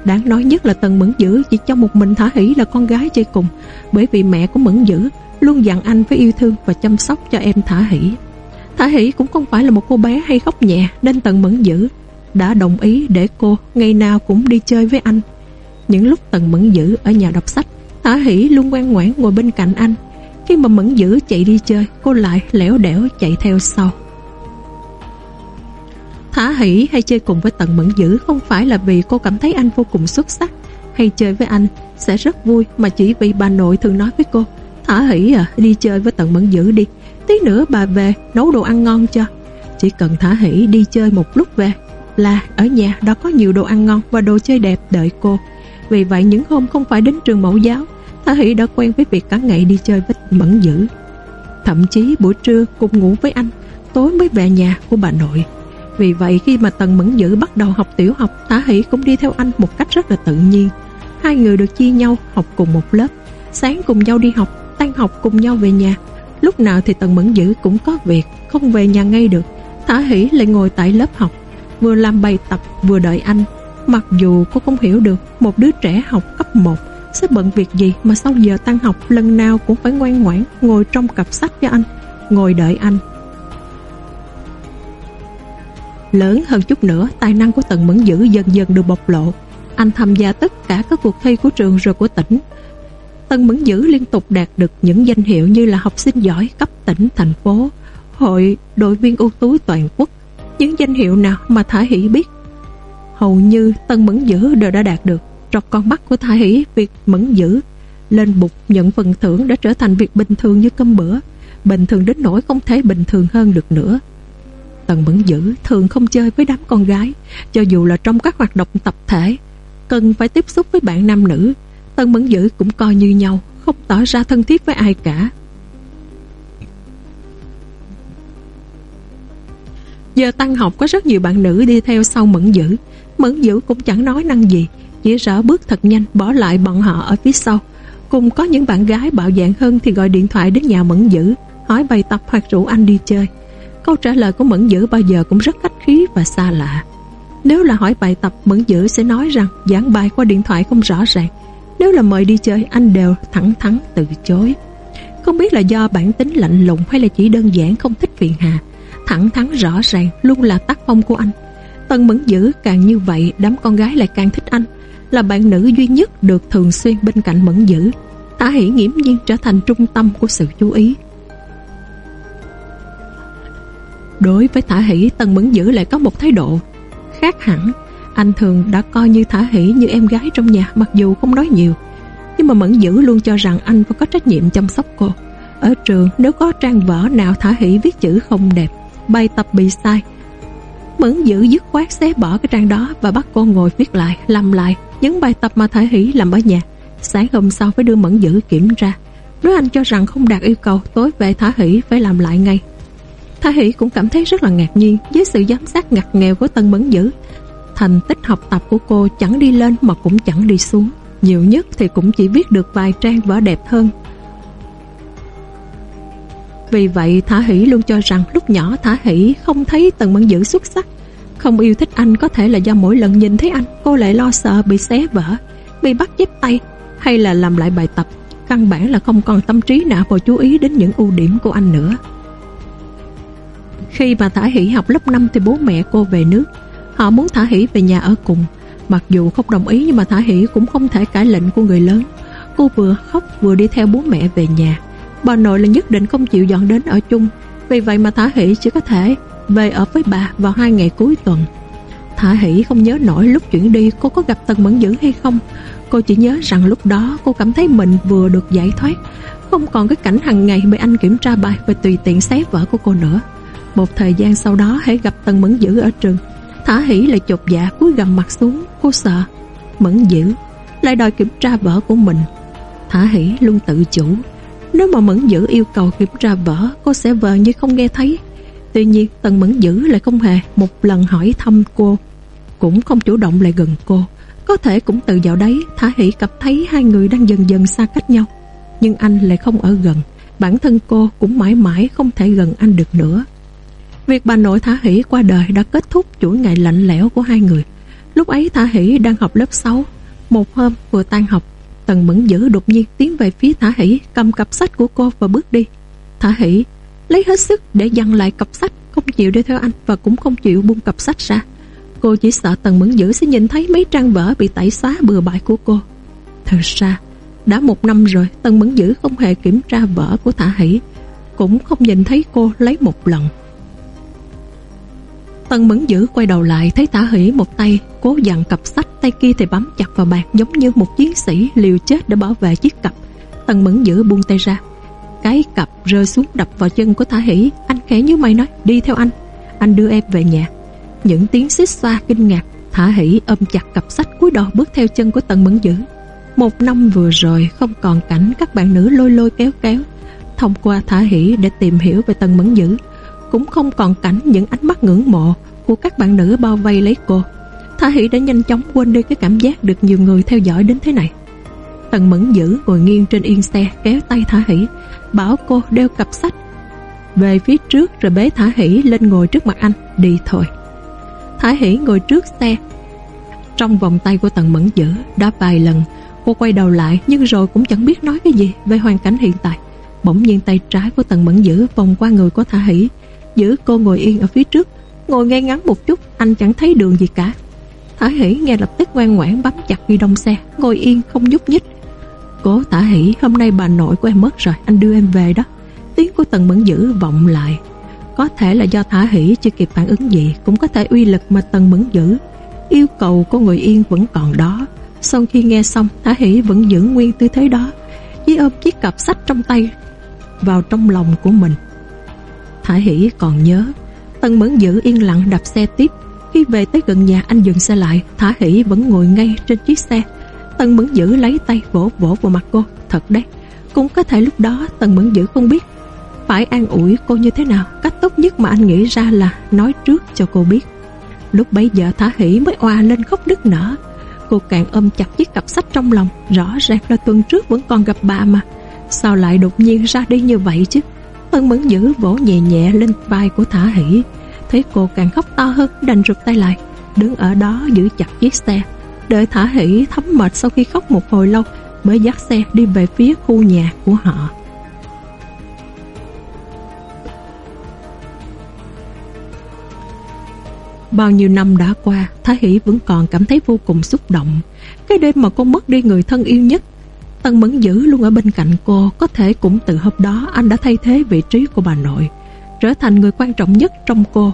Đáng nói nhất là Tần Mẫn Dữ Chỉ cho một mình Thả Hỷ là con gái chơi cùng, Bởi vì mẹ của Mẫn Dữ Luôn dặn anh phải yêu thương và chăm sóc cho em Thả Hỷ. Thả Hỷ cũng không phải là một cô bé hay khóc nhẹ, Nên Tần Mẫn Dữ đã đồng ý để cô ngày nào cũng đi chơi với anh. Những lúc Tần Mẫn Dữ ở nhà đọc sách Thả Hỷ luôn ngoan ngoãn ngồi bên cạnh anh. Khi mà Mẫn Dữ chạy đi chơi, Cô lại lẻo đẻo chạy theo sau. Thả Hỷ hay chơi cùng với Tần Mẫn Dữ Không phải là vì cô cảm thấy anh vô cùng xuất sắc Hay chơi với anh sẽ rất vui Mà chỉ vì bà nội thường nói với cô. Thả hỉ à? Đi chơi với tận Mẫn Dữ đi. Tí nữa bà về nấu đồ ăn ngon cho. Chỉ cần Thả hỉ đi chơi một lúc về Là ở nhà đó có nhiều đồ ăn ngon Và đồ chơi đẹp đợi cô. Vì vậy những hôm không phải đến trường mẫu giáo, Thả hỉ đã quen với việc cả ngày đi chơi với Mẫn Dữ. Thậm chí buổi trưa cùng ngủ với anh, Tối mới về nhà của bà nội. Vì vậy khi mà Tần Mẫn Dữ bắt đầu học tiểu học, Thả Hỷ cũng đi theo anh một cách rất là tự nhiên. Hai người được chia nhau học cùng một lớp. Sáng cùng nhau đi học Tan học cùng nhau về nhà Lúc nào thì Tần Mẫn Dữ cũng có việc Không về nhà ngay được Thả Hỷ lại ngồi tại lớp học Vừa làm bài tập vừa đợi anh Mặc dù cô không hiểu được một đứa trẻ học cấp 1 Sẽ bận việc gì mà sau giờ tan học lần nào cũng phải ngoan ngoãn ngồi trong cặp sách cho anh, ngồi đợi anh. Lớn hơn chút nữa, tài năng của Tần Mẫn Dữ dần dần được bộc lộ. Anh tham gia tất cả các cuộc thi của trường rồi của tỉnh. Tân Mẫn Dữ liên tục đạt được những danh hiệu như là học sinh giỏi cấp tỉnh, thành phố, hội đội viên ưu tú toàn quốc. Những danh hiệu nào mà Thả Hỷ biết hầu như Tân Mẫn Dữ đều đã đạt được. Trong con mắt của Thả Hỷ, việc Mẫn Dữ lên bục nhận phần thưởng đã trở thành việc bình thường như cơm bữa. Bình thường đến nỗi không thể bình thường hơn được nữa. Tần Mẫn Dữ thường không chơi với đám con gái, cho dù là trong các hoạt động tập thể, cần phải tiếp xúc với bạn nam nữ tân Mẫn Dữ cũng coi như nhau, không tỏ ra thân thiết với ai cả. Giờ tăng học có rất nhiều bạn nữ đi theo sau Mẫn Dữ. Mẫn Dữ cũng chẳng nói năng gì, chỉ rỡ bước thật nhanh bỏ lại bọn họ ở phía sau. Cùng có những bạn gái bạo dạng hơn thì gọi điện thoại đến nhà Mẫn Dữ, hỏi bài tập hoặc rủ anh đi chơi. Câu trả lời của Mẫn Dữ bao giờ cũng rất khách khí và xa lạ. Nếu là hỏi bài tập, Mẫn Dữ sẽ nói rằng giảng bài qua điện thoại không rõ ràng. Nếu là mời đi chơi, anh đều thẳng thắn từ chối. Không biết là do bản tính lạnh lùng hay là chỉ đơn giản không thích phiền hà. Thẳng thắn rõ ràng luôn là tác phong của anh. Tân Mẫn Dữ càng như vậy, đám con gái lại càng thích anh. Là bạn nữ duy nhất được thường xuyên bên cạnh Mẫn Dữ. Tả Hỷ nghiễm nhiên trở thành trung tâm của sự chú ý. Đối với Thả Hỷ tân Mẫn Dữ lại có một thái độ Khác hẳn anh thường đã coi như Thả Hỷ như em gái trong nhà Mặc dù không nói nhiều. Nhưng mà Mẫn Dữ luôn cho rằng anh phải có trách nhiệm chăm sóc cô. Ở trường nếu có trang vở nào Thả Hỷ viết chữ không đẹp Bài tập bị sai Mẫn Dữ dứt khoát xé bỏ cái trang đó Và bắt cô ngồi viết lại, làm lại Những bài tập mà Thả Hỷ làm ở nhà. Sáng hôm sau phải đưa Mẫn Dữ kiểm tra. Nếu anh cho rằng không đạt yêu cầu Tối về Thả Hỷ phải làm lại ngay. Thả Hỷ cũng cảm thấy rất là ngạc nhiên với sự giám sát ngặt nghèo của Tân Mẫn Dữ. Thành tích học tập của cô chẳng đi lên mà cũng chẳng đi xuống. Nhiều nhất thì cũng chỉ viết được vài trang vở đẹp hơn. Vì vậy Thả Hỷ luôn cho rằng lúc nhỏ Thả Hỷ không thấy Tần Mẫn Dữ xuất sắc. Không yêu thích anh có thể là do mỗi lần nhìn thấy anh cô lại lo sợ bị xé vỡ, bị bắt chép tay hay là làm lại bài tập. Căn bản là không còn tâm trí nào vào chú ý đến những ưu điểm của anh nữa. Khi mà Thả Hỷ học lớp 5 thì bố mẹ cô về nước. Họ muốn Thả Hỷ về nhà ở cùng. Mặc dù không đồng ý, nhưng mà Thả Hỷ cũng không thể cãi lệnh của người lớn. Cô vừa khóc vừa đi theo bố mẹ về nhà. Bà nội là nhất định không chịu dọn đến ở chung. Vì vậy mà Thả Hỷ chỉ có thể về ở với bà vào hai ngày cuối tuần. Thả Hỷ không nhớ nổi lúc chuyển đi cô có gặp Tần Mẫn Dữ hay không. Cô chỉ nhớ rằng lúc đó cô cảm thấy mình vừa được giải thoát. Không còn cái cảnh hàng ngày bị anh kiểm tra bài và tùy tiện xé vợ của cô nữa. Một thời gian sau đó hãy gặp Tần Mẫn Dữ ở trường Thả hỉ lại chột dạ cúi gầm mặt xuống Cô sợ Mẫn Dữ, lại đòi kiểm tra vở của mình. Thả hỉ luôn tự chủ. Nếu mà Mẫn Dữ yêu cầu kiểm tra vở Cô sẽ vờ như không nghe thấy. Tuy nhiên Tần Mẫn Dữ lại không hề Một lần hỏi thăm cô. Cũng không chủ động lại gần cô. Có thể cũng từ dạo đấy Thả hỉ cảm thấy hai người đang dần dần xa cách nhau. Nhưng anh lại không ở gần. Bản thân cô cũng mãi mãi không thể gần anh được nữa. Việc bà nội Thả Hỷ qua đời đã kết thúc chuỗi ngày lạnh lẽo của hai người. Lúc ấy Thả Hỷ đang học lớp 6. Một hôm vừa tan học, Tần Mẫn Dữ đột nhiên tiến về phía Thả Hỷ cầm cặp sách của cô và bước đi. Thả Hỷ lấy hết sức để dằn lại cặp sách, không chịu đi theo anh và cũng không chịu buông cặp sách ra. Cô chỉ sợ Tần Mẫn Dữ sẽ nhìn thấy mấy trang vở bị tẩy xóa bừa bãi của cô. Thật ra, đã một năm rồi Tần Mẫn Dữ không hề kiểm tra vở của Thả Hỷ, cũng không nhìn thấy cô lấy một lần. Tân Mẫn Dữ quay đầu lại thấy Tả Hỷ một tay cố dặn cặp sách, tay kia thì bám chặt vào bàn giống như một chiến sĩ liều chết để bảo vệ chiếc cặp. Tân Mẫn Dữ buông tay ra. Cái cặp rơi xuống đập vào chân của Thả Hỷ. Anh khẽ như mày nói, đi theo anh. Anh đưa em về nhà. Những tiếng xích xa kinh ngạc. Thả Hỷ ôm chặt cặp sách cúi đầu bước theo chân của Tân Mẫn Dữ. Một năm vừa rồi, không còn cảnh các bạn nữ lôi lôi kéo kéo. Thông qua Thả Hỷ để tìm hiểu về Tân Mẫn Dữ cũng không còn cảnh những ánh mắt ngưỡng mộ của các bạn nữ bao vây lấy cô. Thả Hỷ đã nhanh chóng quên đi cái cảm giác được nhiều người theo dõi đến thế này. Tần Mẫn Dữ ngồi nghiêng trên yên xe kéo tay Thả Hỷ, bảo cô đeo cặp sách. Về phía trước rồi bế Thả Hỷ lên ngồi trước mặt anh, đi thôi. Thả Hỷ ngồi trước xe. Trong vòng tay của Tần Mẫn Dữ đã vài lần, Cô quay đầu lại nhưng rồi cũng chẳng biết nói cái gì về hoàn cảnh hiện tại. Bỗng nhiên tay trái của Tần Mẫn Dữ vòng qua người của Thả Hỷ, giữ cô ngồi yên ở phía trước, ngồi ngay ngắn một chút, anh chẳng thấy đường gì cả. Thả Hỷ nghe lập tức ngoan ngoãn bấm chặt ghi đông xe, ngồi yên không nhúc nhích. Cố Thả Hỷ, hôm nay bà nội của em mất rồi, anh đưa em về đó. Tiếng của Tần Mẫn Dữ vọng lại. Có thể là do Thả Hỷ chưa kịp phản ứng gì, cũng có thể uy lực mà Tần Mẫn Dữ yêu cầu cô ngồi yên vẫn còn đó. Sau khi nghe xong, Thả Hỷ vẫn giữ nguyên tư thế đó, chỉ ôm chiếc cặp sách trong tay vào trong lòng của mình. Thả Hỷ còn nhớ, Tần Mẫn giữ yên lặng đạp xe tiếp. Khi về tới gần nhà anh dừng xe lại, Thả Hỷ vẫn ngồi ngay trên chiếc xe. Tần Mẫn giữ lấy tay vỗ vỗ vào mặt cô, thật đấy. Cũng có thể lúc đó Tần Mẫn giữ không biết phải an ủi cô như thế nào. Cách tốt nhất mà anh nghĩ ra là nói trước cho cô biết. Lúc bấy giờ Thả Hỷ mới oa lên khóc đứt nở. Cô càng ôm chặt chiếc cặp sách trong lòng Rõ ràng là tuần trước vẫn còn gặp bà mà Sao lại đột nhiên ra đi như vậy chứ Tân Mẫn giữ vỗ nhẹ nhẹ lên vai của Thả Hỷ. Thấy cô càng khóc to hơn Đành rụt tay lại Đứng ở đó giữ chặt chiếc xe. Đợi Thả Hỷ thấm mệt sau khi khóc một hồi lâu Mới dắt xe đi về phía khu nhà của họ. Bao nhiêu năm đã qua, Thái Hỷ vẫn còn cảm thấy vô cùng xúc động. Cái đêm mà cô mất đi người thân yêu nhất, Tân Mẫn Dữ luôn ở bên cạnh cô, có thể cũng từ hôm đó anh đã thay thế vị trí của bà nội, trở thành người quan trọng nhất trong cô.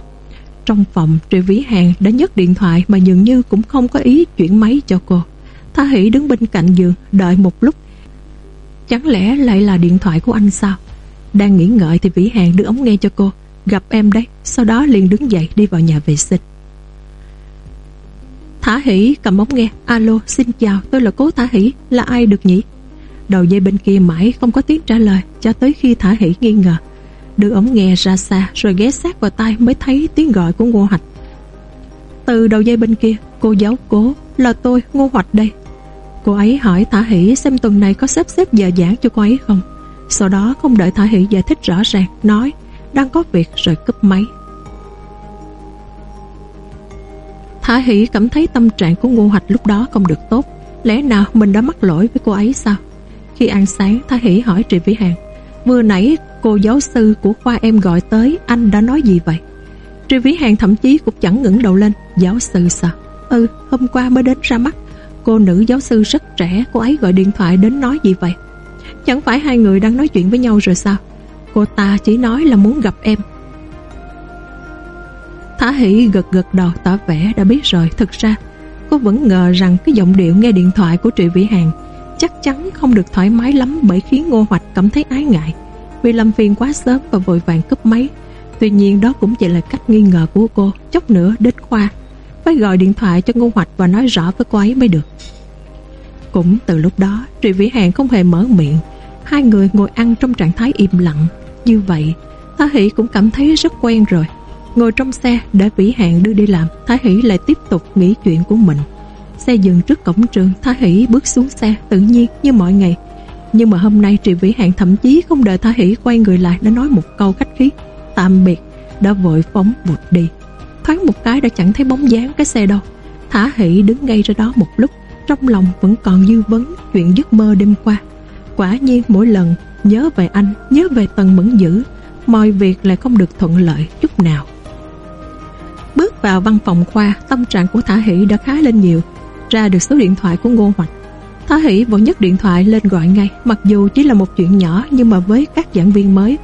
Trong phòng, Trị Vĩ Hàng đã nhấc điện thoại mà dường như cũng không có ý chuyển máy cho cô. Tha Hỷ đứng bên cạnh giường, đợi một lúc. Chẳng lẽ lại là điện thoại của anh sao? Đang nghĩ ngợi thì Vĩ Hàng đưa ống nghe cho cô. Gặp em đấy, sau đó liền đứng dậy đi vào nhà vệ sinh. Thả Hỷ cầm ống nghe Alo xin chào tôi là cố Thả Hỷ Là ai được nhỉ Đầu dây bên kia mãi không có tiếng trả lời, Cho tới khi Thả Hỷ nghi ngờ. Đưa ống nghe ra xa, rồi ghé sát vào tai Mới thấy tiếng gọi của Ngô Hoạch. Từ đầu dây bên kia, Cô giáo cố, là tôi, Ngô Hoạch đây. Cô ấy hỏi Thả Hỷ xem tuần này có xếp xếp giờ giảng cho cô ấy không. Sau đó không đợi Thả Hỷ giải thích rõ ràng, Nói, đang có việc rồi cúp máy. Thả Hỷ cảm thấy tâm trạng của Ngô Hoạch lúc đó không được tốt. Lẽ nào mình đã mắc lỗi với cô ấy sao? Khi ăn sáng Thả Hỷ hỏi Trị Vĩ Hàng, Vừa nãy cô giáo sư của khoa em gọi tới, Anh đã nói gì vậy? Trị Vĩ Hàng thậm chí cũng chẳng ngẩng đầu lên, Giáo sư sao? Ừ hôm qua mới đến ra mắt. Cô nữ giáo sư rất trẻ, Cô ấy gọi điện thoại đến nói gì vậy? Chẳng phải hai người đang nói chuyện với nhau rồi sao? Cô ta chỉ nói là muốn gặp em. Thả Hỷ gật gật đầu tỏ vẻ đã biết rồi. Thực ra, cô vẫn ngờ rằng Cái giọng điệu nghe điện thoại của Trị Vĩ Hàng Chắc chắn không được thoải mái lắm Bởi khiến Ngô Hoạch cảm thấy ái ngại. Vì làm phiền quá sớm và vội vàng cúp máy. Tuy nhiên đó cũng chỉ là cách nghi ngờ của cô. Chốc nữa đến khoa, Phải gọi điện thoại cho Ngô Hoạch Và nói rõ với cô ấy mới được. Cũng từ lúc đó, Trị Vĩ Hàng không hề mở miệng. Hai người ngồi ăn trong trạng thái im lặng. Như vậy Thả Hỷ cũng cảm thấy rất quen rồi. Ngồi trong xe để Vĩ Hàng đưa đi làm Thái Hỷ lại tiếp tục nghĩ chuyện của mình. Xe dừng trước cổng trường, Thái Hỷ bước xuống xe, tự nhiên như mọi ngày. Nhưng mà hôm nay Trị Vĩ Hạn thậm chí không đợi Thái Hỷ quay người lại, Đã nói một câu khách khí, Tạm biệt, Đã vội phóng vụt đi. Thoáng một cái đã chẳng thấy bóng dáng cái xe đâu. Thả Hỷ đứng ngay ra đó một lúc, Trong lòng vẫn còn dư vấn Chuyện giấc mơ đêm qua. Quả nhiên mỗi lần nhớ về anh, Nhớ về Tần Mẫn Dữ, Mọi việc lại không được thuận lợi chút nào. Bước vào văn phòng khoa, Tâm trạng của Thả Hỷ đã khá lên nhiều. Ra được số điện thoại của Ngô Hoạch. Thả Hỷ vội nhấc điện thoại lên gọi ngay, Mặc dù chỉ là một chuyện nhỏ Nhưng mà với các giảng viên mới,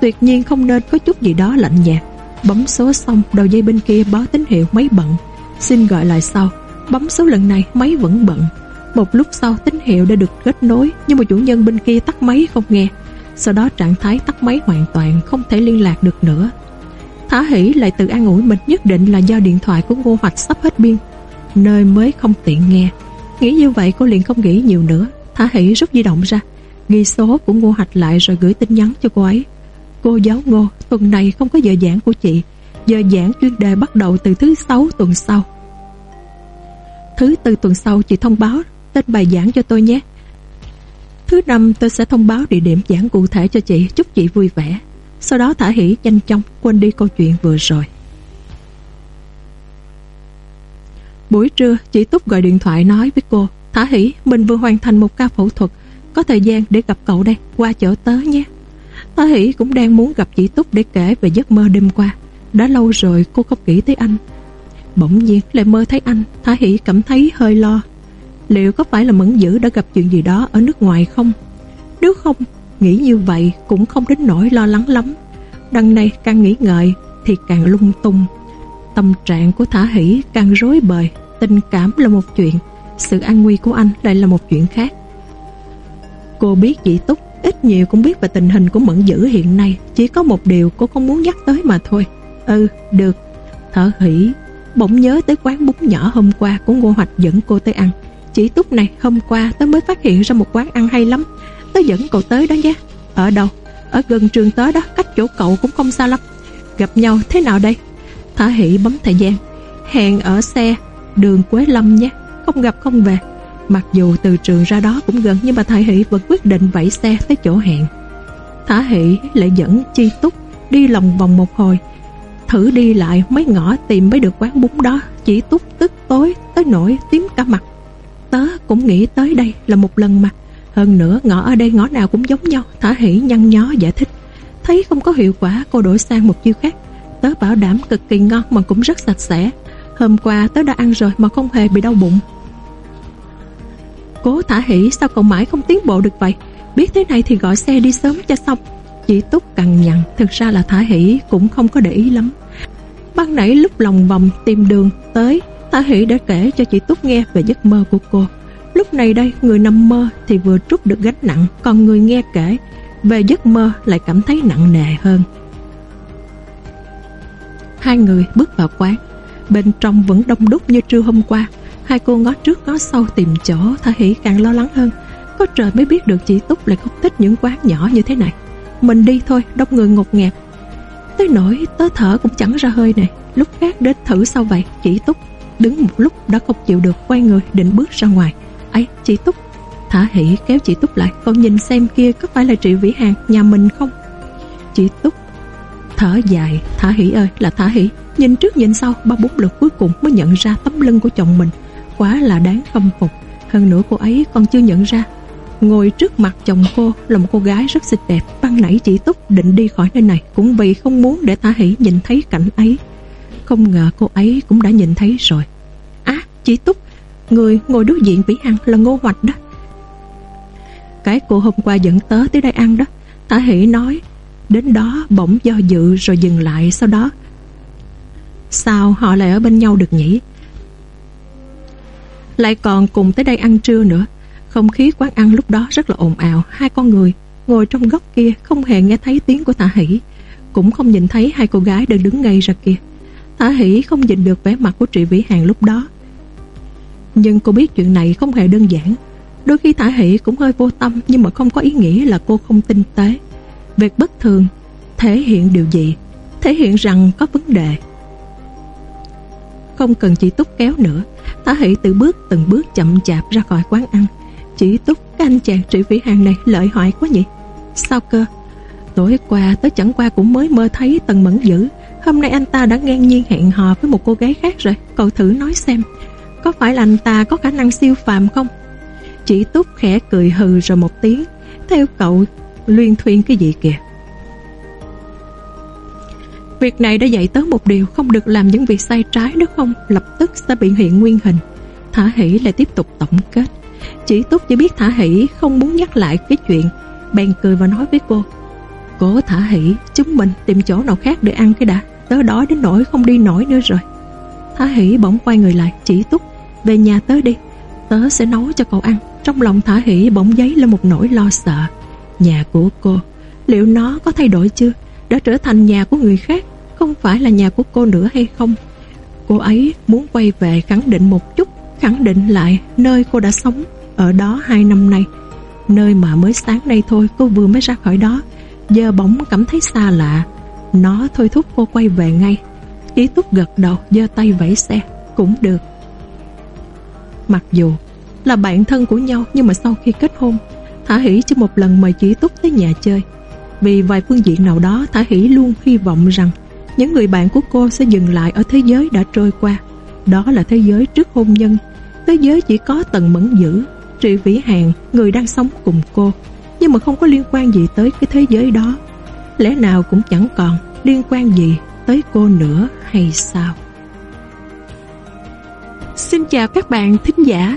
Tuyệt nhiên không nên có chút gì đó lạnh nhạt. Bấm số xong, đầu dây bên kia báo tín hiệu máy bận. Xin gọi lại sau. Bấm số lần này, máy vẫn bận. Một lúc sau, tín hiệu đã được kết nối, Nhưng mà chủ nhân bên kia tắt máy không nghe. Sau đó trạng thái tắt máy hoàn toàn, Không thể liên lạc được nữa. Thả hỷ lại tự an ủi mình nhất định là do điện thoại của Ngô Hoạch sắp hết pin. Nơi mới không tiện nghe. Nghĩ như vậy cô liền không nghĩ nhiều nữa. Thả hỷ rút di động ra. Ghi số của Ngô Hạch lại rồi gửi tin nhắn cho cô ấy. Cô giáo Ngô, Tuần này không có giờ giảng của chị. Giờ giảng chuyên đề bắt đầu từ thứ sáu tuần sau. Thứ tư tuần sau chị thông báo Tên bài giảng cho tôi nhé. Thứ năm tôi sẽ thông báo địa điểm giảng cụ thể cho chị. Chúc chị vui vẻ. Sau đó Thả Hỷ nhanh chóng quên đi câu chuyện vừa rồi. Buổi trưa chị Túc gọi điện thoại nói với cô Thả hỷ Mình vừa hoàn thành một ca phẫu thuật Có thời gian để gặp cậu đây Qua chỗ tớ nhé Thả hỷ cũng đang muốn gặp chị Túc để kể về giấc mơ đêm qua Đã lâu rồi cô không nghĩ tới anh Bỗng nhiên lại mơ thấy anh Thả hỷ cảm thấy hơi lo Liệu có phải là Mẫn Dữ đã gặp chuyện gì đó ở nước ngoài không? Nếu không, nghĩ như vậy cũng không đến nỗi lo lắng lắm. Đằng này càng nghĩ ngợi thì càng lung tung. Tâm trạng của Thả Hỷ càng rối bời, tình cảm là một chuyện, sự an nguy của anh lại là một chuyện khác. Cô biết chị túc, ít nhiều cũng biết về tình hình của Mẫn Dữ hiện nay, chỉ có một điều cô không muốn nhắc tới mà thôi. Ừ, được. Thở hỷ, bỗng nhớ tới quán bún nhỏ hôm qua của Ngô Hoạch dẫn cô tới ăn. Chỉ túc này, hôm qua tớ mới phát hiện ra một quán ăn hay lắm. Tớ dẫn cậu tới đó nhé. Ở đâu? Ở gần trường tớ đó, cách chỗ cậu cũng không xa lắm. Gặp nhau thế nào đây? Thả hỷ bấm thời gian. Hẹn ở xe, đường Quế Lâm nhé. Không gặp không về. Mặc dù từ trường ra đó cũng gần nhưng mà Thả hỷ vẫn quyết định vẫy xe tới chỗ hẹn. Thả hỷ lại dẫn Chi Túc đi lòng vòng một hồi. Thử đi lại mấy ngõ tìm mới được quán bún đó. Chỉ Túc tức tối tới nổi tím cả mặt. Tớ cũng nghĩ tới đây là một lần mà Hơn nữa ngõ ở đây ngõ nào cũng giống nhau Thả Hỷ nhăn nhó giải thích Thấy không có hiệu quả cô đổi sang một chiêu khác Tớ bảo đảm cực kỳ ngon mà cũng rất sạch sẽ. Hôm qua tớ đã ăn rồi mà không hề bị đau bụng. Cố thả hỉ sao cậu mãi không tiến bộ được vậy? Biết thế này thì gọi xe đi sớm cho xong. Chỉ túc cằn nhằn Thực ra là thả hỉ cũng không có để ý lắm. Ban nãy lúc lòng vòng tìm đường tới Thả hỉ đã kể cho chị Túc nghe về giấc mơ của cô. Lúc này đây, người nằm mơ thì vừa trút được gánh nặng, còn người nghe kể về giấc mơ lại cảm thấy nặng nề hơn. Hai người bước vào quán. Bên trong vẫn đông đúc như trưa hôm qua. Hai cô ngó trước ngó sau tìm chỗ, Thả Hỷ càng lo lắng hơn. Có trời mới biết được chị Túc lại không thích những quán nhỏ như thế này. Mình đi thôi, đông người ngột ngạt. Tới nỗi tớ thở cũng chẳng ra hơi này. Lúc khác đến thử sau vậy, chị Túc Đứng một lúc đã không chịu được quay người định bước ra ngoài ấy chị Túc Thả hỷ kéo chị Túc lại Con nhìn xem kia có phải là chị Vĩ Hàng nhà mình không Chị Túc Thở dài. Thả hỷ ơi là Thả hỷ Nhìn trước nhìn sau ba bốn lượt cuối cùng mới nhận ra tấm lưng của chồng mình. Quá là đáng khâm phục. Hơn nữa cô ấy còn chưa nhận ra. Ngồi trước mặt chồng cô là một cô gái rất xinh đẹp. Ban nãy chị Túc định đi khỏi nơi này Cũng vì không muốn để Thả Hỷ nhìn thấy cảnh ấy. Không ngờ cô ấy cũng đã nhìn thấy rồi. Á, chị Túc Người ngồi đối diện Vĩ Hằng là Ngô Hoạch đó. Cái cô hôm qua dẫn tớ tới đây ăn đó. Tả Hỷ nói Đến đó bỗng do dự rồi dừng lại Sau đó. Sao họ lại ở bên nhau được nhỉ? Lại còn cùng tới đây ăn trưa nữa. Không khí quán ăn lúc đó rất là ồn ào. Hai con người ngồi trong góc kia Không hề nghe thấy tiếng của Tạ Hỷ. Cũng không nhìn thấy hai cô gái đang đứng ngay ra kia. Thả Hỷ không nhìn được vẻ mặt của Trị Vĩ Hàng lúc đó. Nhưng cô biết chuyện này không hề đơn giản. Đôi khi Thả Hỷ cũng hơi vô tâm Nhưng mà không có ý nghĩa là cô không tinh tế. Việc bất thường Thể hiện điều gì? Thể hiện rằng có vấn đề. Không cần chị túc kéo nữa. Thả Hỷ tự bước từng bước chậm chạp ra khỏi quán ăn. Chị túc cái anh chàng trị vĩ hàng này lợi hại quá nhỉ? Sao cơ? Tối qua tới chẳng qua cũng mới mơ thấy Tần Mẫn Dữ. Hôm nay anh ta đã ngang nhiên hẹn hò với một cô gái khác rồi. Cậu thử nói xem, Có phải là anh ta có khả năng siêu phàm không? Chị túc khẽ cười hừ rồi một tiếng. Theo cậu Luyên thuyên cái gì kìa. Việc này đã dạy tớ một điều, Không được làm những việc sai trái nữa không? Lập tức sẽ bị hiện nguyên hình. Thả hỷ lại tiếp tục tổng kết. Chỉ túc chỉ biết Thả hỷ, không muốn nhắc lại cái chuyện Bèn cười và nói với cô. Cố Thả hỷ, Chúng mình tìm chỗ nào khác để ăn cái đã. Tớ đói đến nỗi không đi nổi nữa rồi. Thả hỷ bỗng quay người lại, Chỉ túc. Về nhà tớ đi. Tớ sẽ nấu cho cậu ăn. Trong lòng thả hỷ bỗng giấy lên một nỗi lo sợ. Nhà của cô, Liệu nó có thay đổi chưa? Đã trở thành nhà của người khác, Không phải là nhà của cô nữa hay không? Cô ấy muốn quay về khẳng định một chút, Khẳng định lại nơi cô đã sống Ở đó hai năm nay. Nơi mà mới sáng nay thôi, cô vừa mới ra khỏi đó. Giờ bỗng cảm thấy xa lạ. Nó thôi thúc cô quay về ngay. Ý túc gật đầu, giơ tay vẫy xe, Cũng được. Mặc dù là bạn thân của nhau, Nhưng mà sau khi kết hôn Thả Hỷ chưa một lần mời chỉ túc tới nhà chơi. Vì vài phương diện nào đó, Thả Hỷ luôn hy vọng rằng Những người bạn của cô sẽ dừng lại Ở thế giới đã trôi qua. Đó là thế giới trước hôn nhân. Thế giới chỉ có tầng mẫn dữ Trị Vĩ Hàng, Người đang sống cùng cô. Nhưng mà không có liên quan gì tới cái thế giới đó. Lẽ nào cũng chẳng còn Liên quan gì tới cô nữa hay sao? Xin chào các bạn thính giả.